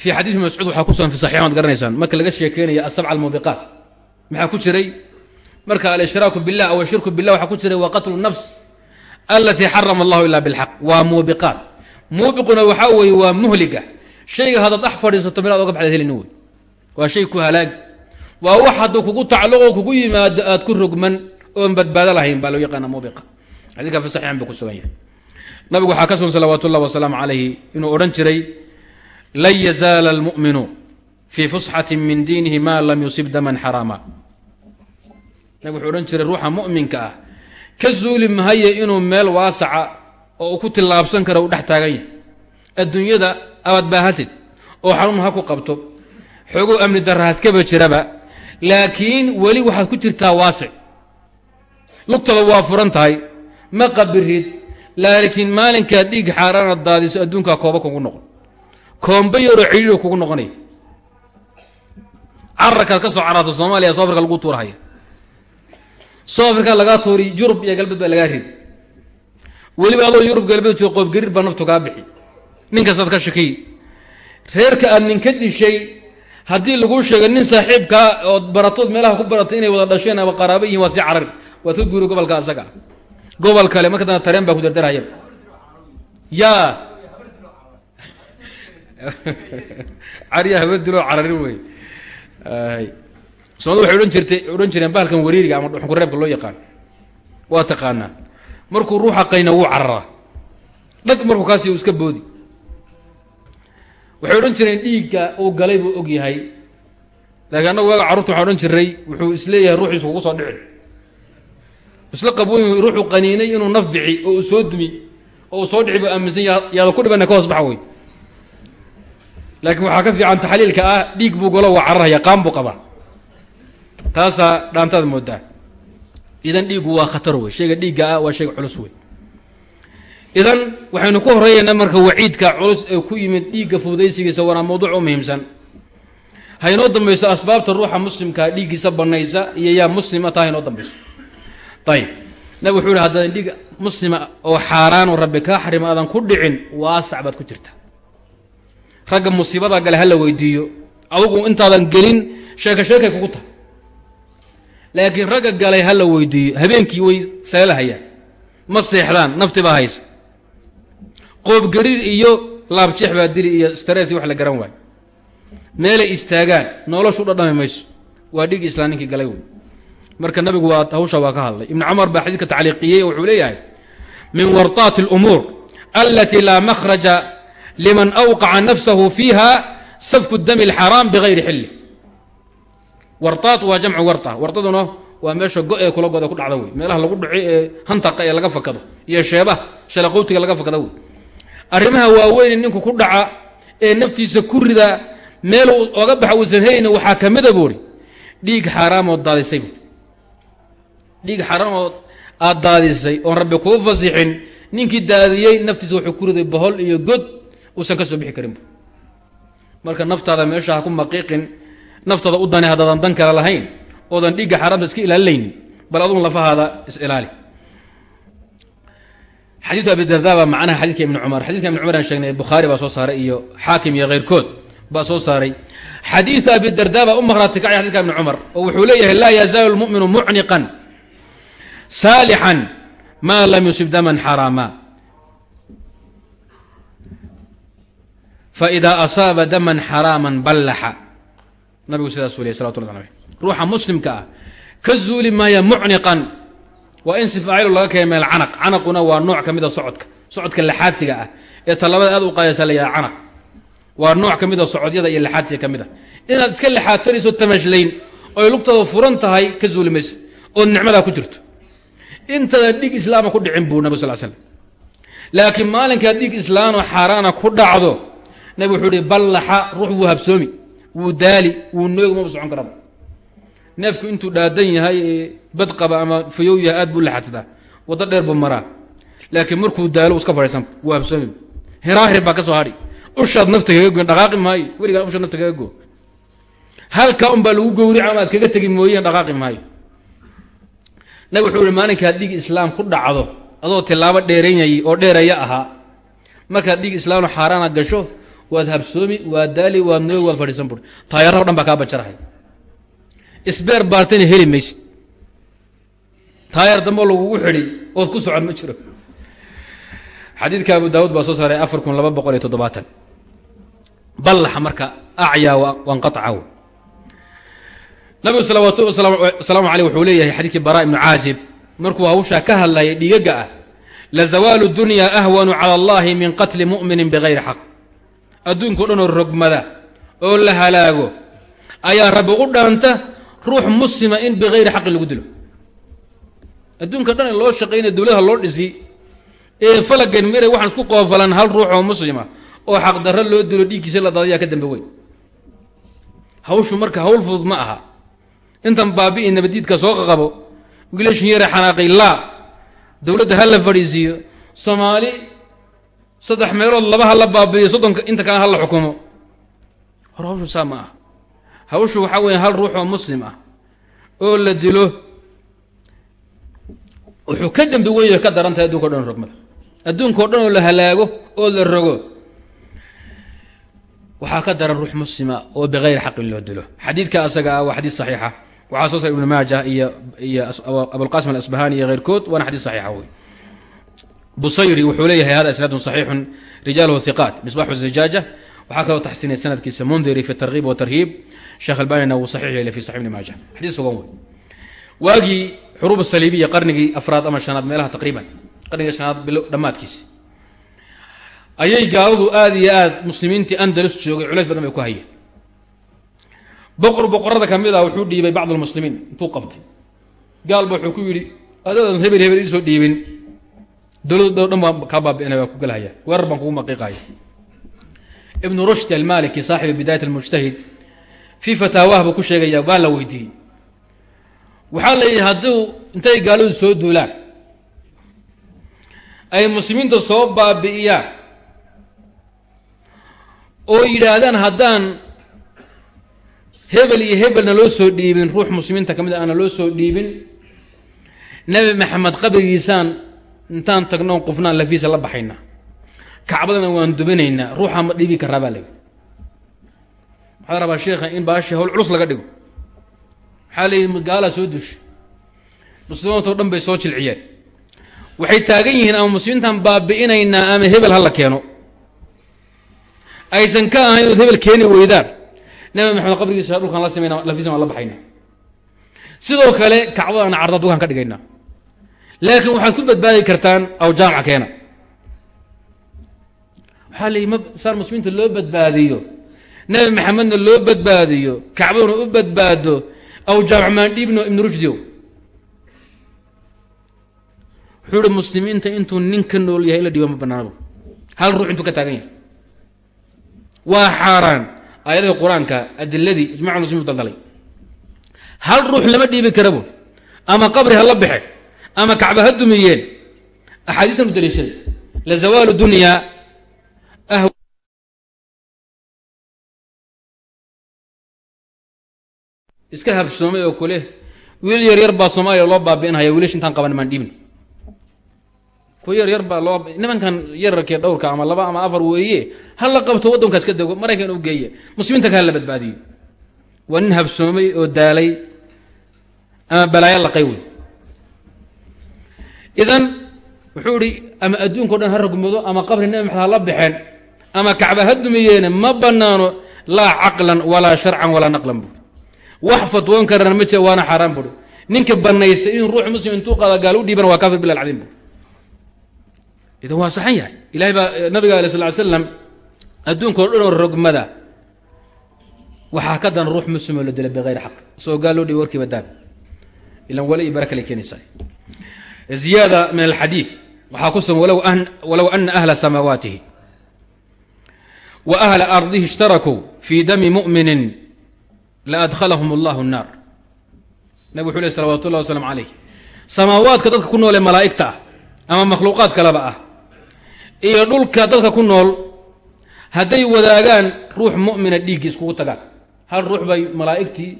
S1: fi xadiis mascuud waxaa ku sugan fi saxiix maad garanaysaan marka laga sheekeynaya asabca almuubiqaat maxaa ku jiray marka alshraaku billah aw ashirku billah waxaa ku jiray waa qatlu nafs alati xarama allahu ila bilxaq waa muubiqaat muubiquna waxaa weeye waa muhliga shayga haddaad dhex fadhiisato meel ad oga helin wey waa shay ku halaagi waa wax kugu tacluqo kugu yimaado aad ku rogman oon badbaado lahayn baa loo yaqaana muubiqa xadiidka fi saxiixan buu ku sugan nabigu waxaa ka sugan salawaatu ullahi wasalaamu calayhi inuu odhan jiray lan yazaala almu'minu fii fusxati min diinihi ma lam yusib daman xaraama nabig wuxuu odhan jiray ruuxa mu'minka ah ka zuuli mahaye inuu meel waasaca oo uu ku tillaabsan karo uu dhex taagan yahay adduunyada abaad baahatid oo xanuun ha ku qabto xoogow amni darra haskaba jiraba laakiin weli waxaad ku jirtaa waasic lugtada waa furan tahay ma qabirid laakiin maalinkaad dhiig xaaraana daadiso adduunkaa kooba kugu noqon koomba yaroo cidhiidho kugu noqonaya cararkaad ka soo cararto soomaaliya soo afrika lagu tuurahaya soo afrika tuuri yurub iyo galbeed baa lagaa ridi weliba adoo yurub galbeed joogo qoobgariir baa naftu kaa bixi. Ninkastaad ka shakiy reerka aad ninka dishay haddii laguu sheego nin saaxiibkaa ood baratood meelaha ku baratay inay wada dhasheen ama qaraabo yihiin waad sii carari waad ka guuri gobolka asaga. Gobol kale marka tareen baa ku dardarhaya yaa cariya habar diloo cararin wey. Soomali waxay odhan jirtay odhan jireen bahalkan wariiriga ama dhuxunkureebka loo yaqaan. Waa taqaanaa. Markuu ruuxa qayna wuu cararaa dhag markuu kaasi iska boodi. Waxay odhan jireen dhiigga uu galay buu og yahay. Laakiin annagu waaga carruurta waxaan odhan jiray wuxuu is leeyahay ruuxiisu kugu soo dhici isla qabweyn ruuxuu qaniinay inuu naf bici oo uu soo dumi oo uu soo dhici buu aaminsan ya yaadan ku dhibana ka hoos baxa wey laakiin waxaa ka fiican taxliilka ah dhiig buu golo waa cararhaya qaan buu qabaa. Taasaa dhaantaad moodaa. Idan dhiiggu waa khatar wey shayga dhiigga ah waa shayga culus wey idan waxaynu ku horeeyaynaa marka waciidka culus ee ku yimid dhiigga fududaysigiisa waana mawduuc u muhiimsan. Haynoo dambayso asbaabta ruuxa muslimkaa dhiiggiisa banaysa iyo yaa muslima taa haynoo dambayso. Ayib nabig wuxuu ihi haddaadan dhiig muslima oo xaaraanoo rabbi kaa xarima aadan ku dhicin waasac baad ku jirta ragga musiibada gale ha la weydiiyo. Adugu intaadan gelin sheeka sheekay kugu tahay. Laakiin ragga galay ha la weydiiyo. Habeenkii way seelahayaan ma seexdaan nafti baa haysa. Qoobgariir iyo laabjeex baa dili iyo stress wax la garan waayo. Meelay istaagaan noloshu dhadhami mayso. Waa dhig islaan ninkii galay wey. Marka nabigu waa hawsha waa ka hadlay. Ibnu cumar baa xadiidka tacliiqiyey wuxuu leeyahay min wartaati اlumuur alatii laa makhraja liman awqaca nafsahu fiiha safku dami اlxaraam bigayri xilli wartaat waa jamcu warta wartaduna waa meesha go ee kula goda ku dhacda wey meelaha lagu dhaci ee hantaqa ee laga fakado iyo sheebaha shalaqowtiga laga fakada wey arrimaha waaweyne ninku ku dhaca ee naftiisa ku rida meel oga baxa uusan helayna waxaa ka mida buuri dhiig xaaraamood daadisay buui dhiig xaaraamood aad daadisay oon rabbi uusan ka soo bixi karin bu marka naftaada meesha ha ku maqiiqin naftaada u dane haddaadan dan kale lahayn oodan dhiigga xaaraamta iska ilaalinaynin bal adun lafahaada is-ilaali xadiiu abi darda baa macnaha xadidka ibni cumar. Xadidka ibni cumar aan sheegnay bukhaari baa soo saaray iyo xaakim iyo keyrkood baa soo saaray. Xadiiu abi darda baa u maqhraati kacay xadidka ibni cumar oo wuxuu leeyahay laa yazaalu lmuminu mucniqan saalixan maa lam yusib daman xaraama faida asaaba daman xaraama ballaxa nabigu sidaasuu ley salawatu lla aleh ruuxa muslimka ah. Ka zuuli maaya mucniqan. Waa in sifaacilu laga keenay meel canaq. Canaquna waa nooc ka mid a socodka. Socodka laxaadsiga ah. Ee tallabada aad u qaadaysa la yaha canaq. Waa nooc ka mid a socodyada iyo laxaadsiga ka mid a inaad iska laxaadtanayso tamashlayn oy lugtada furan tahay ka zuuli maysa ood nicmadaa ku jirto. Intaadan dhig islaama ku dhicin buu nabig sal slam laakiin maalinkaad dhig islaanoo xaaraana ku dhacdo nabig wuxuu ihi ballaxa ruux wuu habsoomi wuu daali wuu noogi maba socon karaba. Neefku intuu dhaadan yahay bad qaba ama fayow yahay aad buu laxadsadaa waddo dheer buu maraa. Laakiin markuu daalo iska fadhiisan wuu habsoomi. Hiraahir baa ka soo hadhi ushaad nafta kaga goyn dhaqaaqi maayo. Weligaa ushaad nafta kaga go halkaa un baa lagu gowrica aad kaga tegi mooyeen dhaqaaqi maayo. Nabig wuxuu ihi maalinkaad dhig islaam ku dhacdo adoo tilaabo dheeranyay oo dheeraya ahaa markaad dhig islaamno xaaraana gasho waad habsoomi waad daali waad noogi waad fadhiisan bur taayarao dhan baa kaa bajarahay isbeer baartana heli maysid. Taayar dambe lagugu xidhi ood ku socon ma jiro. Xadiidka abu daawuud baa soo saaray afar kun laba boqol iyo toddobaatan. Ballaxa marka acyaa wanqaacaw nabigu salawaatu wasalaamu aleyh wuxuu leeyahay xadiidkii bara ibnu caazib. Markuu hawshaa ka hadlayay dhigaga ah la zawaalu dunya ahwanu cala allahi min qatli mu'minin bigayri xaq adduunka o dhan oo rogmada oo la halaago ayaa rabbi u dhaanta ruux muslima in bigayri xaqin lagu dilo. Adduunka dhan loo shaqaynaya dowladaha loo dhisi ee falagan mire waxaan isku qoofalan hal ruux oo muslima oo xaqdarro loo dilo dhiiggiisa la daadayaa ka dambe weyn. Hawshu marka hawl fudud ma aha. Intan baabi'i nabadiidka soo qaqabo wiilashin yare xanaaqay laa dowladda ha la fadhiisiiyo soomaali saddex meelood laba ha la baabi'iyo soddonka inta kale ha la xukumo. Hor hawshu saa ma aha. Hawshu waxaa weeye hal ruux oo muslim ah oo la dilo wuxuu ka dambi weyn ka daran tahay adunka o dhan rogmada. Adduunka o dhan oo la halaago oo la rogo waxaa ka daran ruux muslima oo bigayri xaqin loo dilo. Xadiidka asaga ah waa xadiid saxiixa. Waxaa soo saaray ibnu maaja iyo iyo abulqasim alasbahani iyo keyrkood waana xadiid saxiixa wey busayri wuxuu leeyahay hada isnaadun saxiixun rijaaluhu hiqaat misbaxu zijaaja waxaa kaloo taxsiinay sanadkiisa mundiri fi tarhiib. Watarhiib sheekh albanina wuu saxiix yeelay fi saxi ibni maaja xadiid sugan wey waagii xuruub saliibiya qarnigii afraad ama shanaad meelaha taqriiban qarnigii shanaad bilo dhammaadkiisi ayay gaaladu aada iyo aad muslimiintii andalus joogay culays badan bay ku hayeen. Boqor boqorada ka mid ah wuxuu dhiibay bacd almuslimiin intuu qabtay. Gaalba wuxuu ku yidhi adoodan hebel hebel iisoo dhiibin dowladdo dhan baan kaa baabi'inaya waa ku galhaya weerar baan kugu maqiiqaya ibnu rushd almaliki saaxibu bidaayat almujtahid fii fataawaha buu ku sheegaya waa la weydiiyey. Waxaa la yidhi hadduu intay gaaladu soo duulaan ay muslimiinta soo baabi'iyaan oo yidhaahdaan haddaan hebel iyo hebelna loo soo dhiibin ruux muslimiinta ka mid a aana loo soo dhiibin nebi maxamed qabrigiisaan intaan tagnoon qufnaan lafiisa la baxayna. Kacbadana waan dubinaynaa ruuxaa ma dhiibi karaa baa layidhi waxaa la rabaa sheekha in baashi hawl culus laga dhigo. Waxaa la yidhi gaalaa soo dushay muslimiintao dhan bay soo jilciyeen. Waxay taagan yihiin ama muslimiintaan baabi'inaynaa ama hebel ha la keeno. Aysan ka ahayn ood hebel keeni weydaan. Nabi maxamed qabrigiisa dhulkaan la samayna lafiisa waan la baxayna. Sidoo kale kacbadana carda dukaan ka dhigaynaa laakiin waxaad ku badbaadi kartaan aw jaamaca keena. Waxaa ma saan muslimiinta loo badbaadiyo nabi maxamedna loo badbaadiyo kacbaduna u badbaado aw jaamac maandhiibno ibnu rushdio wuxuu ihi muslimiinta intuu nin ka nool yahay la dhiiba ma banaanabo hal ruux intuu ka taagan yahay. Waa xaaraan aayadii qur'aanka adiladii ijmac muslimin daldalay. Hal ruux lama dhiibi karabo ama qabri ha la baxe ama kacba ha dumiyeen. Axaadiistan u daliishaday la zawaalu dunyaa iska habsoomay oo kule. Wiil yar yar baa soomaaliya loo baabi'inhaya wiilash intaan qaban maan dhiibin kuwa yar yar baa loo nimankan yararkee dhowrka ama laba ama afar weeye ha la qabto waddankaas ka dego maraykan u geeya muslimiinta ka hala badbaadiyo. Waa nin habsoomay oo daalay ama balaayo laqay wey idan wuxuu ihi ama adduunka o dhan ha ragmado ama qabri nabi maxamed ha la baxeen ama kacba ha dumiyeene ma banaano laa caqlan walaa sharcan walaa naqlan buuri wax fatwoon karana ma jira waana xaaraan buuri ninka banaysay in ruux muslim intuu qaada gaal u dhiibana waa kafir bilal cadiim buuri idan waa saxan yahay. Ilahay baa nabiga ale sal slam adduunka o dhan oo rogmada waxaa ka dan ruux muslimoo la dila bikayri xaq. Isagoo gaal loo dhiiba warkiiba daab ilan wale iyo bara keenaysaa ziyaada min alxadiid waxaa ku sugan walow ana ahla samaawaatihi wa ahla ardihi ishtarakuu fii dami mu'minin laadkhalahum allahu الnaar nabig wuxuu ley salawat ullahi waslaam calayh samaawaadka dadka ku nool ee malaa'igta ah ama makhluuqaad kaleba ah iyo dhulka dadka ku nool hadday wadaagaan ruux mu'mina dhiiggii iskugu tagaan hal ruux bay malaa'igtii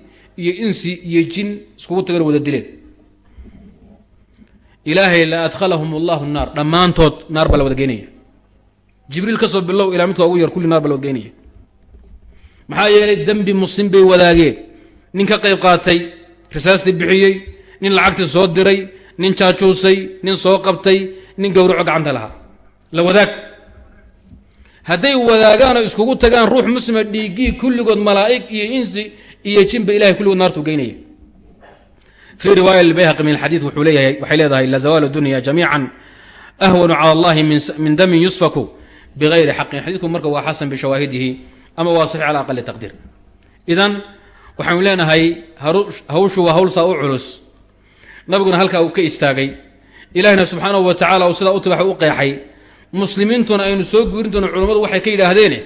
S1: iyo insi iyo jin iskugu tagan wada dileen ilaahay la adkhalahum allahu naar. Dhammaantood naar baa la wada geynaya jibriil ka soo bilow ilaa midka ugu yar kulli naar baa la wada geynaya maxaa yeelay dembi muslim bay wadaageen. Nin ka qayb qaatay risaastii bixiyey nin lacagtii soo diray nin jaajuusay nin soo qabtay nin gowraco gacanta lahaa. La wadaag. Hadday wadaagaanoo iskugu tagaan ruux muslima dhiiggii kulligood malaa'ig iyo insi iyo jinba ilahay kulligood naartuu geynaya fii riwaaya lbayhaqi min leeyahay waxay leedahay la zawaalu dunya jamiican ahwanu cala allahi min damin yusfaku bigayri xaqin xadiidku marka waa xasan bishawaahidihi ama waa saxiix cala aqali taqdiir idan waxaanu leenahay hawshu waa hawl saa u culus nabiguna halkaa uu ka istaagay ilahina subxaanahu wa tacala uu sidaa u tibax u qeexay muslimiintuna aynu soo guurin doono culammadu waxay ka yidhaahdeene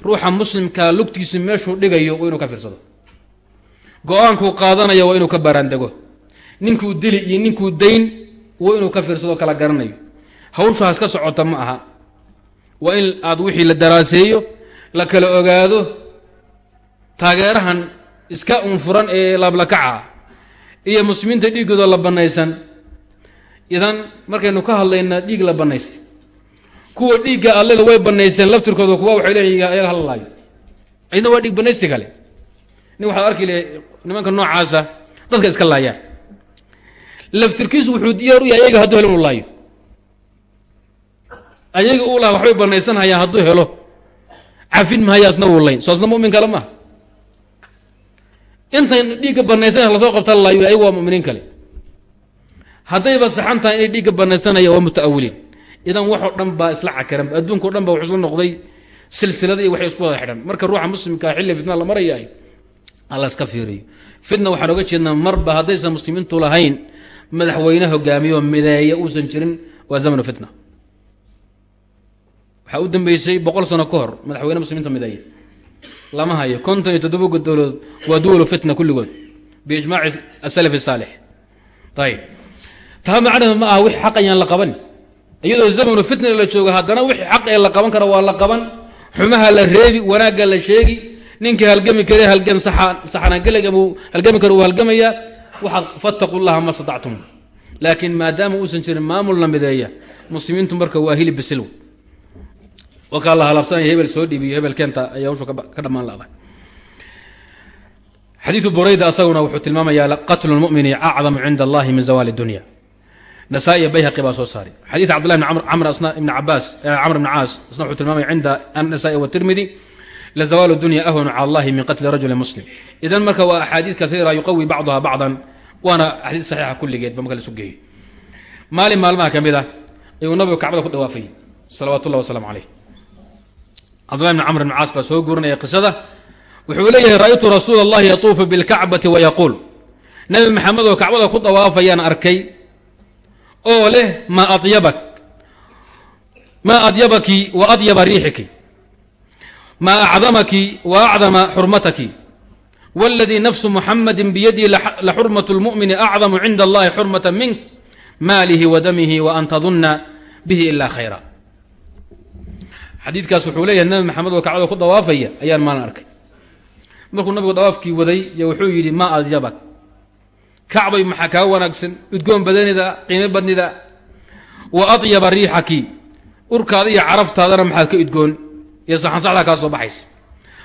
S1: ruuxa muslimkaa lugtiisu meeshuu dhigayo waa inuu ninkuu dili iyo ninkuu dayn waa inuu ka fiirsado kala garanayo. Hawshaas ka socota ma aha. Waa in aad wixii la daraaseeyo la kala ogaado taageerahan iska unfuran ee laablakaca iyo muslimiinta dhiiggooda la bannaysan. Idan markaynu ka hadlayna dhiig la bannaystay kuwa dhiigga alleda way bannayseen laftirkooda kuwa waxay leeyihiin ayaga hadlalaayo cidna waa dhiig bannaysti kale. Nin waxaad arki le nimanka noocaasa dadka iska laayaan laftirkiisu wuxuu diyaar u yahay ayaga hadduu helo inuu laayo. Ayaga uu laha waxbay bannaysanhayaan hadduu helo. Cafin mahaya asna layn. Soo mumin kale maaha intan dhiigga banaysanaya la soo qabta laayo ayagu waa muminiin kale. Haddayba saxan inay dhiigga banaysanaya waa mutaawiliin. Idan waxoo dhan baa isla cakaran adduunka o dhan ba wuxuu isla noqday silsilada waxay isku wada xidhan. Marka ruuxa muslimkaa xilli fitna la marayahay alla iska fiiriyo. Fitna waxaan oga jeednaa marba haddaysan muslimiintu lahayn madaxweyne hogaamiyo mideeya uusan jirin waa zamanu fitna. Waxaa u dambeysay boqol sano ka hor madaxweyne muslimiinta mideeya. Lama hayo konton iyo toddoba dowladood waa duwalu fitna kulligood biijmaaci asalaf saalix. Ayib taa macnaheed ma aha wix xaq ayaan la qaban. Iyadoo zamanu fitna la joogo haddana wixii xaq ee la qaban kara waa la qaban. Xumaha la reebi wanaagga la sheegi ninkii halgami kare halgan saxanaangelga halgami kare uu halgamayaa fattaqu llaha ma statactum laakiin maadaama uusan jirin maamul la mideeya muslimiintu marka waa hilib bisil. Wakaa la halabsanaya hebel soo dhiibiyo hebel keenta ayaa hawshu ka dhammaan ladahay xadiidu burayda asaguna wuxuu tilmaamayaa qatlu lmumini acdamu cinda allahi min zawali dunya. Nasaa-i bayhaqi baa soo saaray. Xadiid cabdullah bn camr ibn cabaas camr ibn caas isna wuxuu tilmaamaya cinda annasa'i watirmidi lazawaalu dunya ahwanu cala allahi min qatli rajuli muslim. Idan marka waa axaadiid kaiira yuqawi bacduha bacdan waana axaadiid saxiixa kulligeed ba marka la isu geeyey maalin maalmaha ka mid a ayuu nabigu kacbada ku dhawaafayay salawaat ullah wasalaamu caleyh cabdullahi bn camr ibn caas baa soo guurinaya qisada. Wuxuu leeyahay ra'aytu rasuula allahi yatuufu bilkacbati wayaquul nabi maxamed oo kacbada ku dawaafayaan arkay oo leh maa adyabak maa adyabaki wa adyaba riixiki maa acdamaki wa acdama xurmataki waladii nafsu muxamadi biyadii laxurmat lmumini acdamu cinda allahi xurmata mink maalihi wa damihi wa an tadunna bihi ilaa khayra xadiidkaas wuxuu leeyahay nabi maxamed oo kacbada ku dawaafaya ayaan maalin arkay markuu nabigu dawaafkii waday wuxuu yidhi maa adyabak kacbay maxaa kaa wanaagsan udgoon badanida qiimo badnida wa adyaba riixaki urkaada iyo caraftaadana maxaad ka udgoon iyo saxansaxdaa kaa soo baxaysa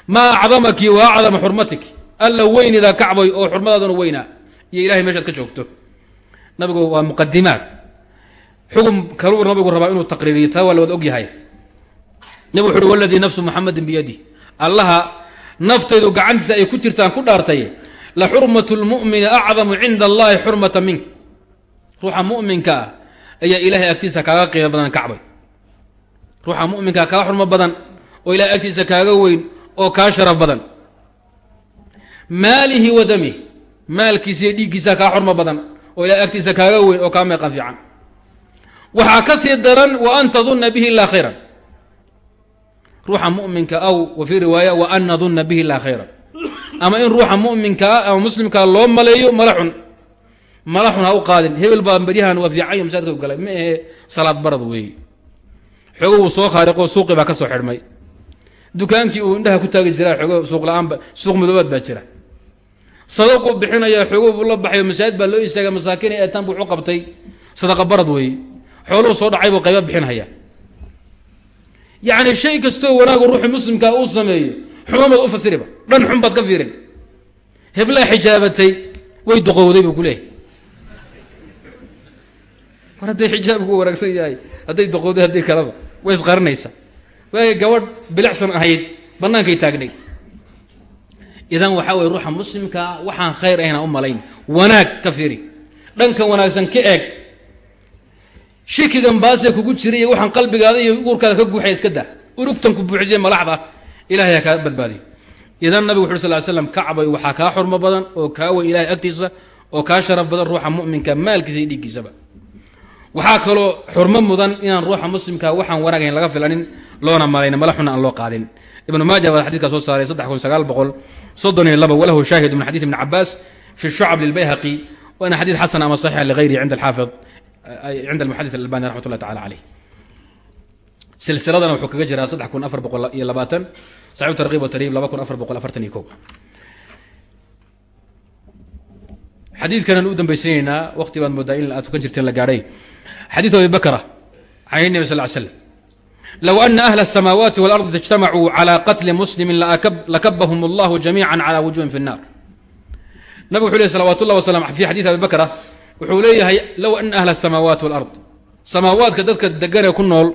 S1: maa acdamaki wa acdama xurmatiki alla weynida kacbay oo xurmadaadana weynaa iyo ilahay meeshaad ka joogto. Nabigu waa muqadimaad xugum kaluu nabigu rabaa inuu taqriiriyo taa waa la wada ogyahay nabig wuxu uhi waladii nafsu muxamadin biyadi. Allaha naftaydu gacantiisa ay ku jirtaan ku dhaartay la xurmat lmumini acdamu cinda allahi xurmata mink. Ruuxa muminka ayaa ilahay agtiisa kaaga qiimo badan kacbay ruuxa muminkaa kaa xurmo badan oo ilahay agtiisa kaaga weyn oo kaa sharaf badan maalihi wa damih maalkiisa dhiiggiisa kaa xurmo badan oo ilahay agtiisa kaaga weyn oo kaa meeqan fiican. Waxaa ka sii daran wa an tadunna bihi ilaa khayran ruuxa muminka aw wa fii riwaaya wa an nadunna bihi ilaa khayran ama in ruuxa muminkaa ama muslimkaa loo maleeyo mala xun. Mala xun ha u qaadin. Hebel baa beryahan waa fiicanyo masaadka u galay. Ma ahe salaad barad weeye xoogo wuu soo khaariqo suuqii baa ka soo xidhmay. Dukaankii uu indhaha ku taagi jiraa xoogo suuq la'aanba suuq madoobaad baa jira sadaquu bixinaya xoogo buu la baxayo masaajid baa loo istaaga masaakiin ee eetaan buu wuxu qabtay. Sadaqa barad weeye. Xooluhu soo dhacay buu qayba bixinhaya yacni shay kastoo wanaagu ruuxu muslimkaa uu sameeyo xumaamaad u fasiriba dhan xun baad ka fiirin. Heblaa xijaabatay way duqowday buu ku leeyahy mar hadday xijaabku wanaagsan yahay hadday duqowday haddii kaleba way isqarinaysaa waagay gabadh bilicsan ahayd bannaankay taagnayd idan waxaa weye ruuxa muslimkaa waxaan khayr ahna u malayn. Wanaag ka fiiri. Dhanka wanaagsan ka eeg. Shikigan baasee kugu jira iyo waxaan qalbigaada iyo uurkaada ka guuxaya iska daa. Urugtan ku buuxisiya malaxda ilahay ha kaa badbaadiyo idan nabigu wuxu sal slam kacbay waxaa kaa xurmo badan oo kaa weyn ilahay agtiisa oo kaa sharaf badan ruuxa muminka maalkiisa iyo dhiiggiisaba. Waxaa kaloo xurmo mudan inaan ruuxa muslimka waxaan wanaagayn laga filanin loona malayn mala aan loo qaadin ibnu maaja baa xadidkaa soo saaray walahu shaahid min xadiid ibn cabaas fi shucab lilbayhaqi waana xadiid xasan ama saxiixa ligayrihi cinda alxaafid cinda almuxadis alalbani raxmat ullahi tacala silsiladana wuxuu kaga jiraa saddex kun afar wa tarhiib laba kun afar boqol afartan iyo u dambaysanaynaa waqti baad moodaa aad tukan jirteen la gaadhay. Xadiidu abi bakra can nabi sal l low ana ahla الsamaawaati walardi اجtamacuu calى qatli muslimi lakabahum اllahu jamiica calى wujuhin fi الnar nabig wuxu ley salawat ullah waslam fi xadiid abi bakra wuxuu leeyahay low ana ahla الsamaawaati walard samaawaadka dadka deganee ku nool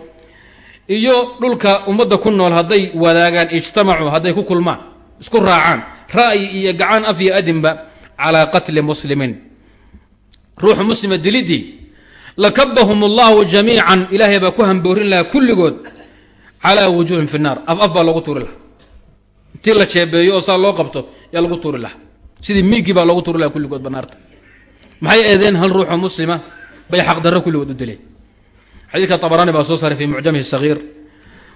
S1: iyo dhulka ummadda ku nool hadday wadaagaan ijtamacuu hadday ku kulmaan isku raacaan ra'yi iyo gacan af iyo adinba calaa qatli muslimin ruuxu muslima dilidii lakabahum allahu jamiican ilaahay baa ku hamboorin lahaa kulligood calaa wujuuhin fi naar af af baa loogu tuuri lahaa intii la jeebeeyo oo saa loo qabto yaa lagu tuuri lahaa sidii miigii baa loogu tuuri lahaa kulligood banaarta maxay eedeen hal ruuxoo muslima bay xaqdarro kulligood u dileen xadiidka طabrani baa soo saaray fi mucjamhi الصaغيir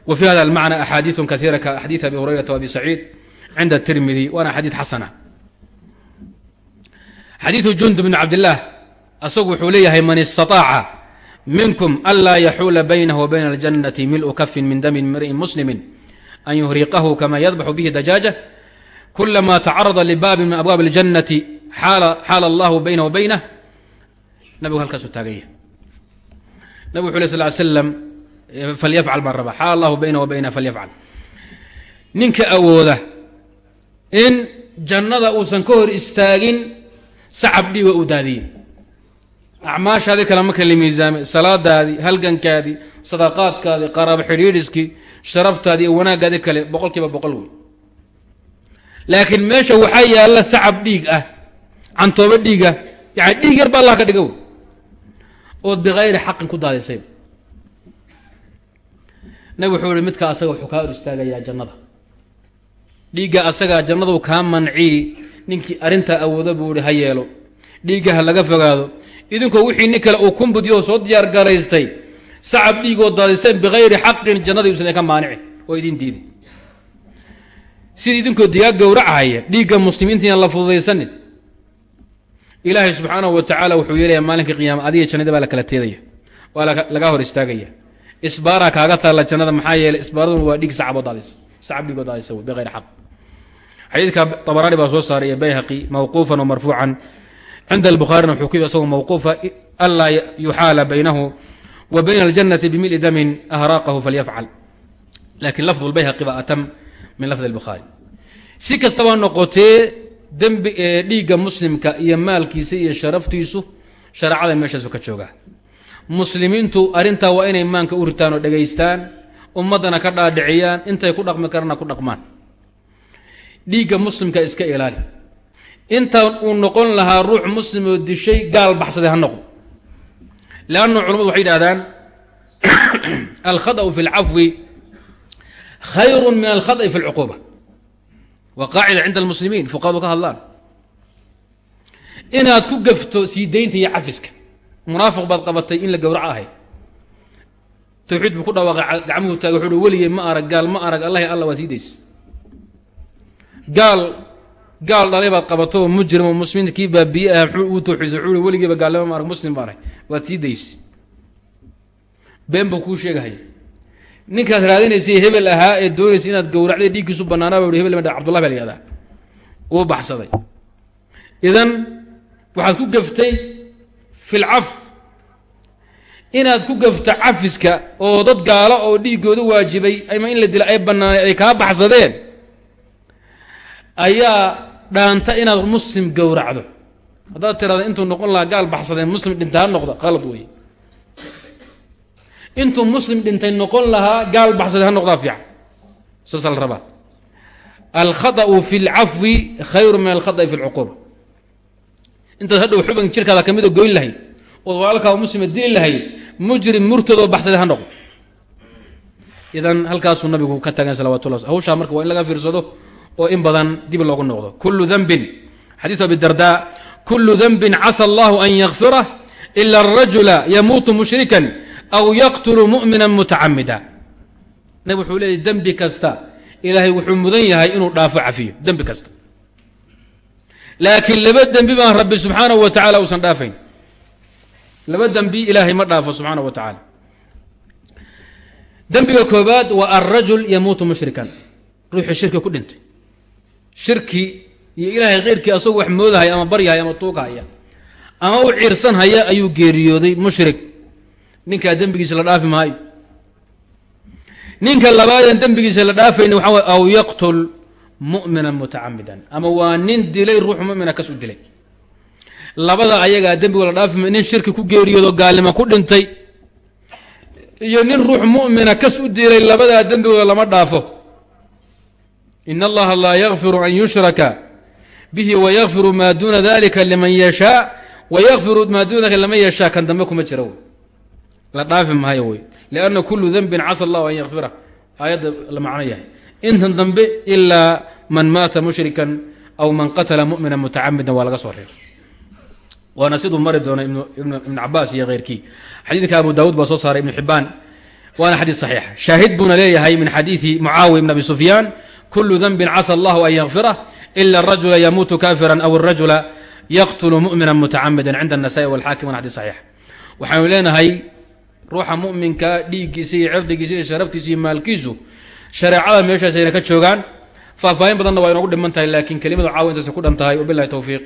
S1: w fi hada اlmacna axaadiiث kaiira kaxadiiث abi hurayrata وabi saciid cinda الtirmidi waana xadiid xasana xadiiثu jund bn cabdillaah asagu wuxuu leeyahay man istaaaca minkum anlaa yaxuula baynahu wa bayna aljannati milu kafin min dami mri'in muslimin an yuhriqahu kama yadbaxu bihi dajaaja kulama tacarada libaabin min abwaabi اljannati xaala allahu baynahu wa baynah nabigu halkaasuu taagaya nabig wuxu lay sal slam falyafcal baan rabaa. Xaala allahu baynahu wa baynah falyafcal. Ninka awooda in jannada uusan ka hor istaagin sacab uu daadiyey acmaashaadii kale marka la miisaamay salaadaadii halgankaadii sadaqaadkaadii qaraabo xidhiidhiskii sharaftaadii iyo wanaaggaadii kale boqol kiiba boqol wey. Laakiin meesha waxaa yaalla sacab dhiig ah cantoobo dhiiga yani dhiig yar ba allah ka dhiga wey. Ood bikayri xaqin ku daadisay. Nabig wuxuu ihi midka asaga wuxuu kaa hor istaagayaa jannada. Dhiigga asagaa jannadu kaa mancii ninkii arrintaa awoodo buu ihi ha yeelo. Laga fogaado idinkoo wixii nin kale uu kumbudiyoo soo diyaar garaystay sacab dhiigoo daadiseen bikayri xaqin jannadii usan ka maanicin oo idin diiday sida idinkoo digaag gowracahaya dhiigga muslimiinta inaan la fududaysanin ilaahay subxaanahu wa tacaala wuxuu yeelaya maalinka qiyaama adiga jannada baa la kala teedaya waa lagaa hor istaagaya. Isbaaraa kaaga taalla jannada maxaa yeeley isbaaraduna waa dhiig sacaboo daadisa sacab dhiigoo daadisa wey bikayri xaq. Xadiidka طabaraani baa soo saaray iyo bayhaqi mawquufan wa marfuucan cinda albukhaarina wuxuu ku yii isagoo mawquufa anlaa yuxaala baynahu wa bayna aljannati bimili damin ahraaqahu falyafcal laakiin lafdu lbayhaqi baa atam min lafdi albukhaari si kastaba noqotee dembi dhiigga muslimka iyo maalkiisa iyo sharaftiisu shareecada meeshaasu ka joogaa. Muslimiintu arrintaa waa inay maanka u ritaan oo dhegaystaan ummaddana ka dhaadhiciyaan intay ku dhaqmi karana ku dhaqmaan. Dhiigga muslimka iska ilaali intaan uu noqon lahaa ruux muslim oo dishay gaal baxsaday ha noqdo. Leannu culamadu waxay yidhahdaan alkhada'u fi اlcafwi khayru min alkhada'i fi اlcuquuba waa qaacida cinda almuslimiin fuqahadu ka hadlaan. Inaad ku gafto sii daynta iyo cafiska. Munaafiq baad qabatay in la gowraco ahay. Tawxiid buu ku dhawaaqay gacmuhu taagay wuxuu uhi weligey ma arag gaal ma arag allahi alla waa sii gaal gaal dhalay baad qabato oo mujrim oo muslimiinta kii baabiye ah muxuu uhi weligiiba gaalnimo ma arag muslim baan ahay waad sii daysa been buu kuu sheegahaya ninkaad raadinaysay hebel ahaa ee doonaysay inaad gowracday dhiiggiisu banaanaa ba hebel cabdullah baa la yihahdaa uu baxsaday. Idan waxaad ku gaftay fi lcaf inaad ku gafto cafiska oo dad gaalo oo dhiiggooda waajibay ama in la dila ay banaanay ay kaa baxsadeen ayaa dhaanta inaad muslim gowracdo haddaad tirahda intuu noqon lahaa gaal baxsadeen muslim dhinta ha noqda qalad weeye intuu muslim dhintay noqon lahaa gaal baxsade ha noqdaa fiican saasa la rabaa alkhaطأu fi اlcafwi khayru min alkhaطأi fi اlcuquba intaad hadhow xubin jirkaada ka mida goyn lahayd ood walaalkaa muslima dili lahayd mujrim murtadoo baxsade ha noqdo idan halkaasuu nabigu ka tagan salawatu llah hawshaa marka waa in laga fiirsado oo in badan dib loogu noqdo. Kulu dambin xadiiu abi darda kulu dambin casa allahu an yakfirah ila arajula yamuutu mushrikan aw yaqtulu mumina mutacamida nabig wuxuu leeyay dembi kasta ilaahay wuxuu mudan yahay inuu dhaafo cafiyo dembi kasta. Laakiin laba dembi baan rabbi subxaanahu wa tacala usan dhaafayn. Laba dembi ilaahay ma dhaafo subxaana wa tacaala dembiga koobaad waa alrajul yamuutu mushrikan. Ruuxii shirki ku dhintay shirki iyo ilaahay keyrkii asagoo wax moodahaya ama baryahaya ama tuugahaya ama u ciirsan haya ayuu geeriyooday mushrik. Ninkaa dembigiisa la dhaafi maayo. Ninka labaadeen dembigiisa la dhaafayna waxa way aw yaqtul mu'mina mutacamidan ama waa nin dilay ruux mumina kas u dilay. Labada ayagaa dembigo la dhaafi maayo nin shirki ku geeriyoodo gaalnimo ku dhintay iyo nin ruux mu'mina kas u dilay labadaa dembigooda lama dhaafo in allaha laa yakfiru an yushraka bihi wayakfiru maa duuna dalika liman yashaa wayakfiru maa duuna dalika liman yashaa kan dambe kuma jira la dhaafi maayo wey lianna kulu denbin casa allahu an yakfira aayadda la macno yahay intan dambe ilaa man maata mushrikan aw man qatala mumina mutacamidan waa laga soo reebay waana siduu mari doona ibn cabaas iyo keyrkii xadiidka abu daawud baa soo saaray ibnu xibaan waana xadiid saxiixa shaahid buuna leeyahay min xadiidi mucaawiya ibn abi sufyaan kulu denbin casa allahu an yakfirah ila arajula yamuutu kafiran aw arajula yaqtulu mumina mutacamidan cinda anasai walxaakim waana xadid saxiix waxaanu leenahay ruuxa muminka dhiiggiisa iyo cirdigiisa iyo sharaftiisa iyo maalkiisu shareecada meeshaasayna ka joogaan faahfaahin badanna waa inagu dhiman tahay laakiin kelimadu caawa intaasay ku dhan tahay wabilahi towfiiq